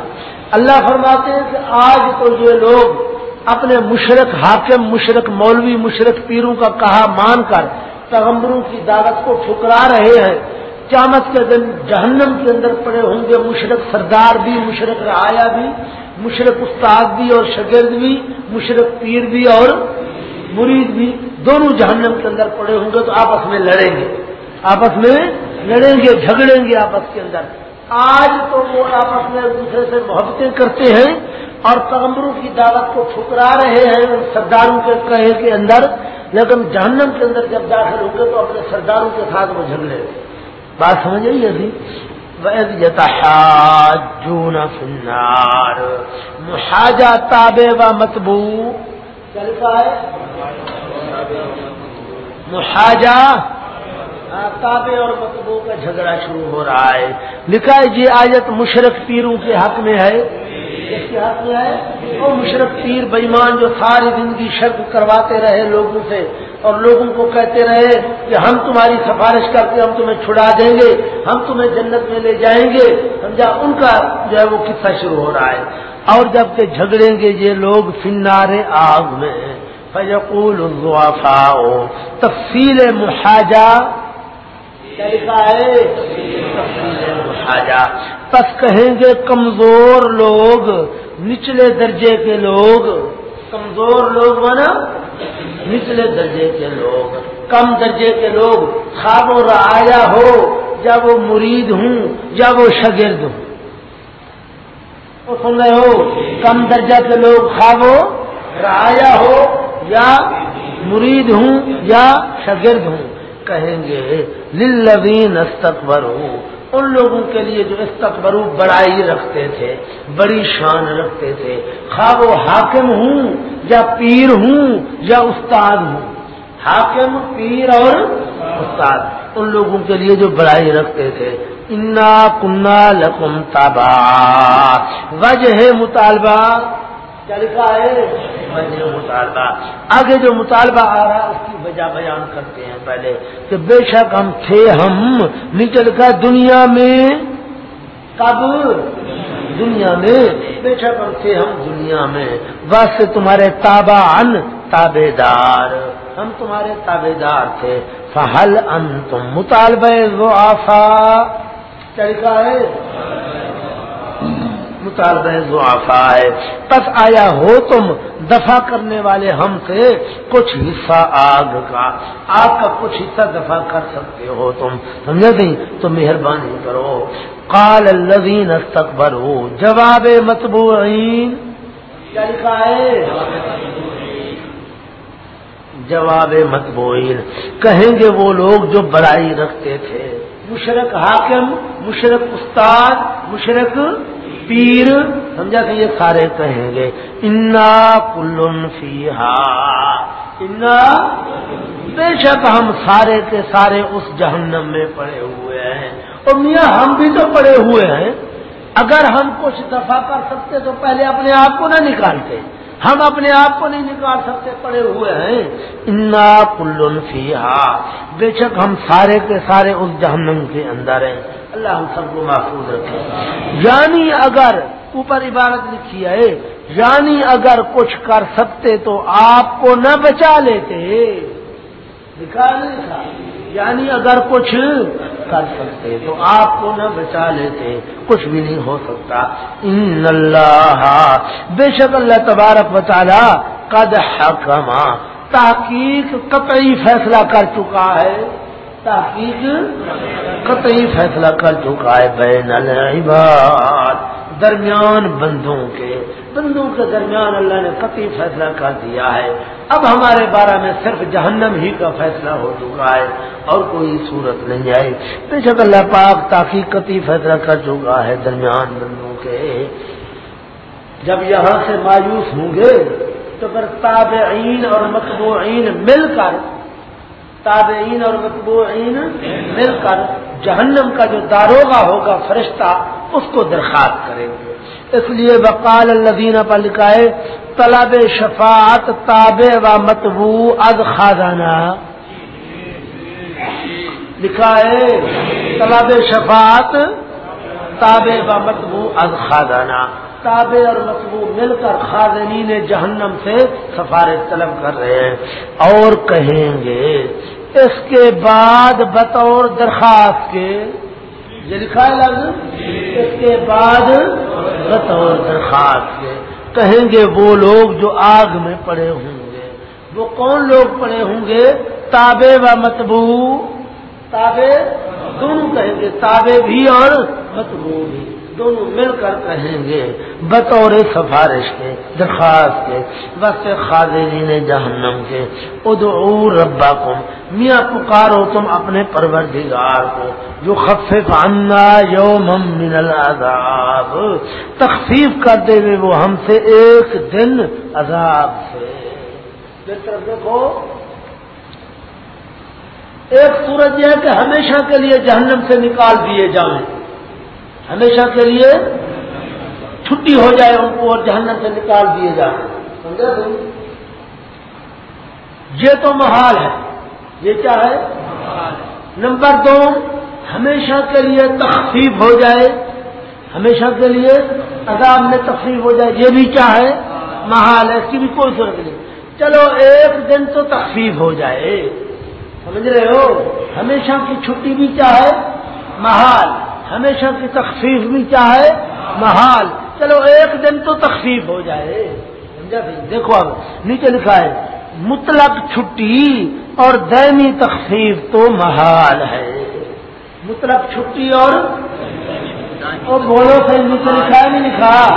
اللہ فرماتے ہیں کہ آج تو یہ لوگ اپنے مشرق حاکم، مشرق مولوی، مشرق پیروں کا کہا مان کر پیغمبروں کی دعوت کو ٹھکرا رہے ہیں۔ قیامت کے دن جہنم کے اندر پڑے ہوں گے مشرق سردار بھی، مشرق رعایا بھی، مشرق استاد بھی اور شگرد بھی، مشرق پیر بھی اور مرید بھی۔ دونوں جہنم کے اندر پڑے ہوں گے تو آپس میں لڑیں گے۔ آپس میں لڑیں گے، جھگڑیں گے آپس کے اندر۔ آج تو وہ آپس میں ایک دوسرے سے محبتیں کرتے ہیں۔ اور پیغمبروں کی دعوت کو ٹھکرا رہے ہیں ان سرداروں کے کہے کے اندر، لیکن جہنم کے اندر جب داخل ہوں گے تو اپنے سرداروں کے ساتھ وہ جھگڑے بات سمجھ رہی ہے فنار محاجہ تابے و متبو چلتا ہے؟ محاجہ تابے اور متبو کا جھگڑا شروع ہو رہا ہے۔ لکھا ہے جی آیت مشرق پیروں کے حق میں ہے۔ کے ہاتھ میں ہے وہ مشرق پیر بےمان جو ساری زندگی شرک کرواتے رہے لوگوں سے اور لوگوں کو کہتے رہے کہ ہم تمہاری سفارش کر کے ہم تمہیں چھڑا دیں گے، ہم تمہیں جنت میں لے جائیں گے۔ سمجھا؟ ان کا جو ہے وہ قصہ شروع ہو رہا ہے۔ اور جبکہ جھگڑیں گے یہ لوگ فنارے آگ میں، فیقول الضعفاء، تفصیل محاجہ کیا لکھا ہے؟ پس کہیں گے کمزور لوگ نچلے درجے کے لوگ۔ کمزور لوگ بنا نچلے درجے کے لوگ۔ کم درجے کے لوگ خواب و رعایا ہو یا وہ مرید ہوں یا وہ شگرد ہوں۔ سن رہے ہو کم درجہ کے لوگ خواب و رعایا ہو یا مرید ہوں یا شگرد ہوں۔ کہیں گے للذین استقبر ان لوگوں کے لیے جو استقبرو بڑائی رکھتے تھے، بڑی شان رکھتے تھے۔ خواب و حاکم ہوں یا پیر ہوں یا استاد ہوں؟ حاکم، پیر اور استاد۔ ان لوگوں کے لیے جو بڑائی رکھتے تھے۔ انا کنا لکم تابا وجہ مطالبہ کیا لکھا ہے۔ مطالبہ۔ آگے جو مطالبہ آ رہا ہے اس کی وجہ بیان کرتے ہیں پہلے کہ بے شک ہم تھے ہم نکل کر دنیا میں۔ کب دنیا میں۔ بے شک ہم تھے ہم دنیا میں۔ بس تمہارے تابا ان تابے دار ہم تمہارے تابے دار تھے۔ فہل ان تم مطالبہ وہ آفا لکھا ہے۔ مطالبہ ضعفا ہے پس آیا ہو تم دفاع کرنے والے ہم سے کچھ حصہ آگ کا۔ آگ کا کچھ حصہ دفاع کر سکتے ہو تم۔ سمجھے نہیں تو مہربانی کرو۔ کال الذین استقبر جواب متبوعین کیا لکھا ہے؟ جواب متبوئین کہیں گے وہ لوگ جو بڑائی رکھتے تھے۔ مشرق حاکم مشرق استاد مشرق پیر۔ سمجھا کہ یہ سارے کہیں گے، انا کلن فی انا بے شک ہم سارے کے سارے اس جہنم میں پڑے ہوئے ہیں۔ اور میاں ہم بھی تو پڑے ہوئے ہیں۔ اگر ہم کچھ دفاع کر سکتے تو پہلے اپنے آپ کو نہ نکالتے۔ ہم اپنے آپ کو نہیں نکال سکتے، پڑے ہوئے ہیں۔ انا کلن فی بے شک ہم سارے کے سارے اس جہنم کے اندر ہیں۔ اللہ ہم سب کو محفوظ رکھے۔ یعنی اگر اوپر عبارت لکھی ہے یعنی اگر کچھ کر سکتے تو آپ کو نہ بچا لیتے۔ لکھا نہیں لکھا یعنی اگر کچھ کر سکتے، تو آپ کو نہ بچا لیتے، کچھ بھی نہیں ہو سکتا۔ ان اللہ، بے شک اللہ تبارک بچالا قد حکما تحقیق قطعی فیصلہ کر چکا ہے۔ تحقیق قطعی فیصلہ کر چکا ہے بین العباد۔ درمیان بندوں کے بندوں کے درمیان اللہ نے قطعی فیصلہ کر دیا ہے۔ اب ہمارے بارے میں صرف جہنم ہی کا فیصلہ ہو چکا ہے اور کوئی صورت نہیں آئی بے شک اللہ پاک تاکہ قطعی فیصلہ کر چکا ہے درمیان بندوں کے۔ جب یہاں سے مایوس ہوں گے تو پھر تابعین اور مقبوعین مل کر تابعین اور مقبوعین مل کر جہنم کا جو داروگا ہوگا فرشتہ، اس کو درخواست کریں گے۔ اس لیے وقال الدین پر لکھا ہے، طلب شفاعت تابع و متبو از خازانہ لکھا ہے، طلب شفاعت تابع و متبو از خازانہ تابع اور متبو مل کر خاضنین جہنم سے سفارش طلب کر رہے ہیں۔ اور کہیں گے اس کے بعد بطور درخواست کے یہ لکھا ہے لفظ؟ اس کے بعد بطور درخواست کے۔ کہیں گے وہ لوگ جو آگ میں پڑے ہوں گے۔ وہ کون لوگ پڑے ہوں گے؟ تابے و متبو تابے دونوں کہیں گے۔ تابے بھی اور متبو بھی۔ دونوں مل کر کہیں گے بطور سفارش کے، درخواست کے۔ بس خاضرین جہنم کے۔ ادعو ربکم، میاں پکارو تم اپنے پروردگار کو۔ جو خفف عنا یوم من العذاب۔ تخفیف کر دے ہوئے وہ ہم سے ایک دن عذاب سے۔ طرف دیکھو، ایک سورج یہ ہے کہ ہمیشہ کے لیے جہنم سے نکال دیے جائیں۔ ہمیشہ کے لیے چھٹی ہو جائے ان کو اور جہنم سے نکال دیے جائیں سمجھا تم یہ تو محال ہے۔ یہ کیا ہے؟ نمبر دو، ہمیشہ کے لیے تخفیف ہو جائے۔ ہمیشہ کے لیے عذاب میں تقسیم ہو جائے۔ یہ بھی کیا ہے؟ محال ہے۔ اس کی بھی کوئی صورت نہیں۔ چلو، ایک دن تو تخفیف ہو جائے۔ سمجھ رہے ہو؟ ہمیشہ کی چھٹی بھی کیا ہے؟ محال۔ ہمیشہ کی تخفیف بھی کیا ہے؟ محال۔ چلو ایک دن تو تخفیف ہو جائے۔ سمجھا دیکھو اب، نیچے لکھا ہے، مطلق چھٹی اور دینی تخفیف تو محال ہے۔ مطلق چھٹی اور بولو صحیح، نیچے لکھا ہے نہیں لکھا؟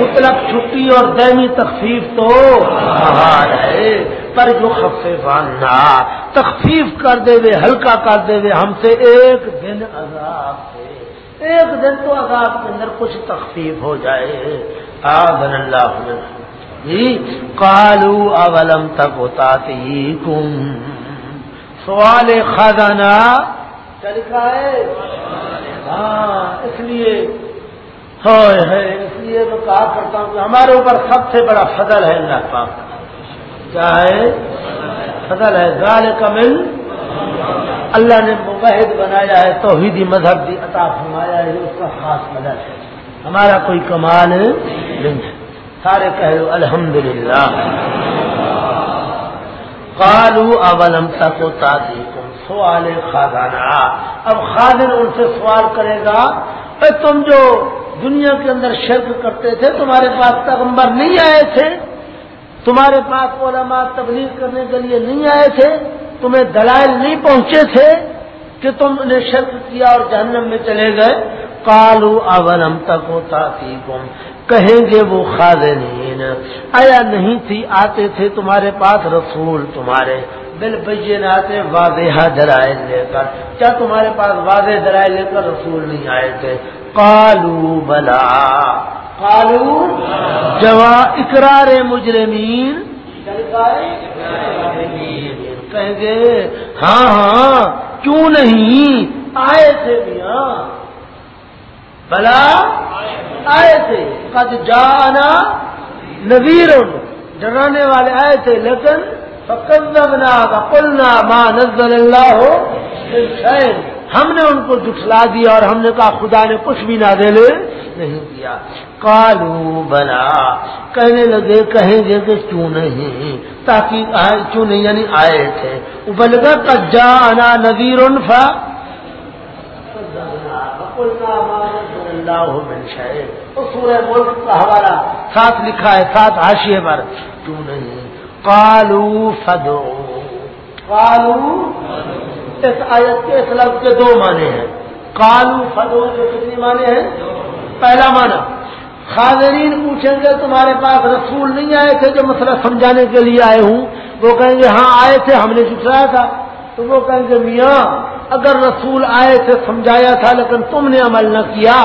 مطلق چھٹی اور دینی تخفیف تو محال ہے۔ پر جو خفیفانہ تخفیف کر دے وے، ہلکا کر دے وے، ہم سے ایک دن عذاب سے ایک دن تو عذاب کے اندر کچھ تخفیف ہو جائے۔ آدن اللہ جی کالو اولم تک ہوتا کم سوال خزانہ۔ لکھا ہے؟ ہاں اس لیے۔ ہے اس لیے میں کہا کرتا ہوں کہ ہمارے اوپر سب سے بڑا فضل ہے اللہ پاک۔ کیا ہے؟ فضل ہے۔ گال کمل اللہ نے مبحد بنایا ہے، توحیدی مذہب بھی عطا فرمایا ہے، اس کا خاص فضل ہے۔ ہمارا کوئی کمال نہیں ہے۔ سارے کہہ الحمد للہ کالو اولم تک تازی تم سوال خزانہ۔ اب خادن ان سے سوال کرے گا، اے تم جو دنیا کے اندر شرک کرتے تھے، تمہارے پاس پیغمبر نہیں آئے تھے؟ تمہارے پاس علماء تبلیغ کرنے کے لیے نہیں آئے تھے؟ تمہیں دلائل نہیں پہنچے تھے کہ تم نے شرک کیا اور جہنم میں چلے گئے؟ کالو اولم تک ہوتا تھی کہیں گے وہ خادنین آیا نہیں تھی، آتے تھے تمہارے پاس رسول تمہارے۔ بل بجے آتے واضح درائل لے کر۔ کیا تمہارے پاس واضح درائل لے کر رسول نہیں آئے تھے؟ کالو بلا۔ کالو جوا اقرار مجرمین۔ کہیں گے ہاں ہاں کیوں نہیں؟ آئے تھے میاں۔ بلا، آئے تھے۔ قد جانا نویر ڈرانے والے آئے تھے، لیکن فکنا قلنا ما نزل اللہ ہو ہم نے ان کو جٹلا دیا اور ہم نے کہا خدا نے کچھ بھی نہ دے لے، نہیں دیا۔ کالو بنا کہنے لگے، کہیں گے کہ کیوں نہیں؟ تاکہ کیوں نہیں؟ یعنی آئے تھے۔ بلگا کجا انا نذیر فا۔ سورہ ملک کا حوالہ ساتھ لکھا ہے، ساتھ حاشیے پر۔ کیوں نہیں؟ کالو فدو کالو اس آیت کے، اس لفظ کے دو معنی ہیں۔ کالو فدو کے کتنی معنی ہیں؟ پہلا معنی۔ حاضرین پوچھیں گے، تمہارے پاس رسول نہیں آئے تھے جو مسئلہ سمجھانے کے لیے آئے ہوں؟ وہ کہیں گے ہاں آئے تھے، ہم نے سکھایا تھا. تو وہ کہیں گے، میاں، اگر رسول آئے تھے، سمجھایا تھا، لیکن تم نے عمل نہ کیا.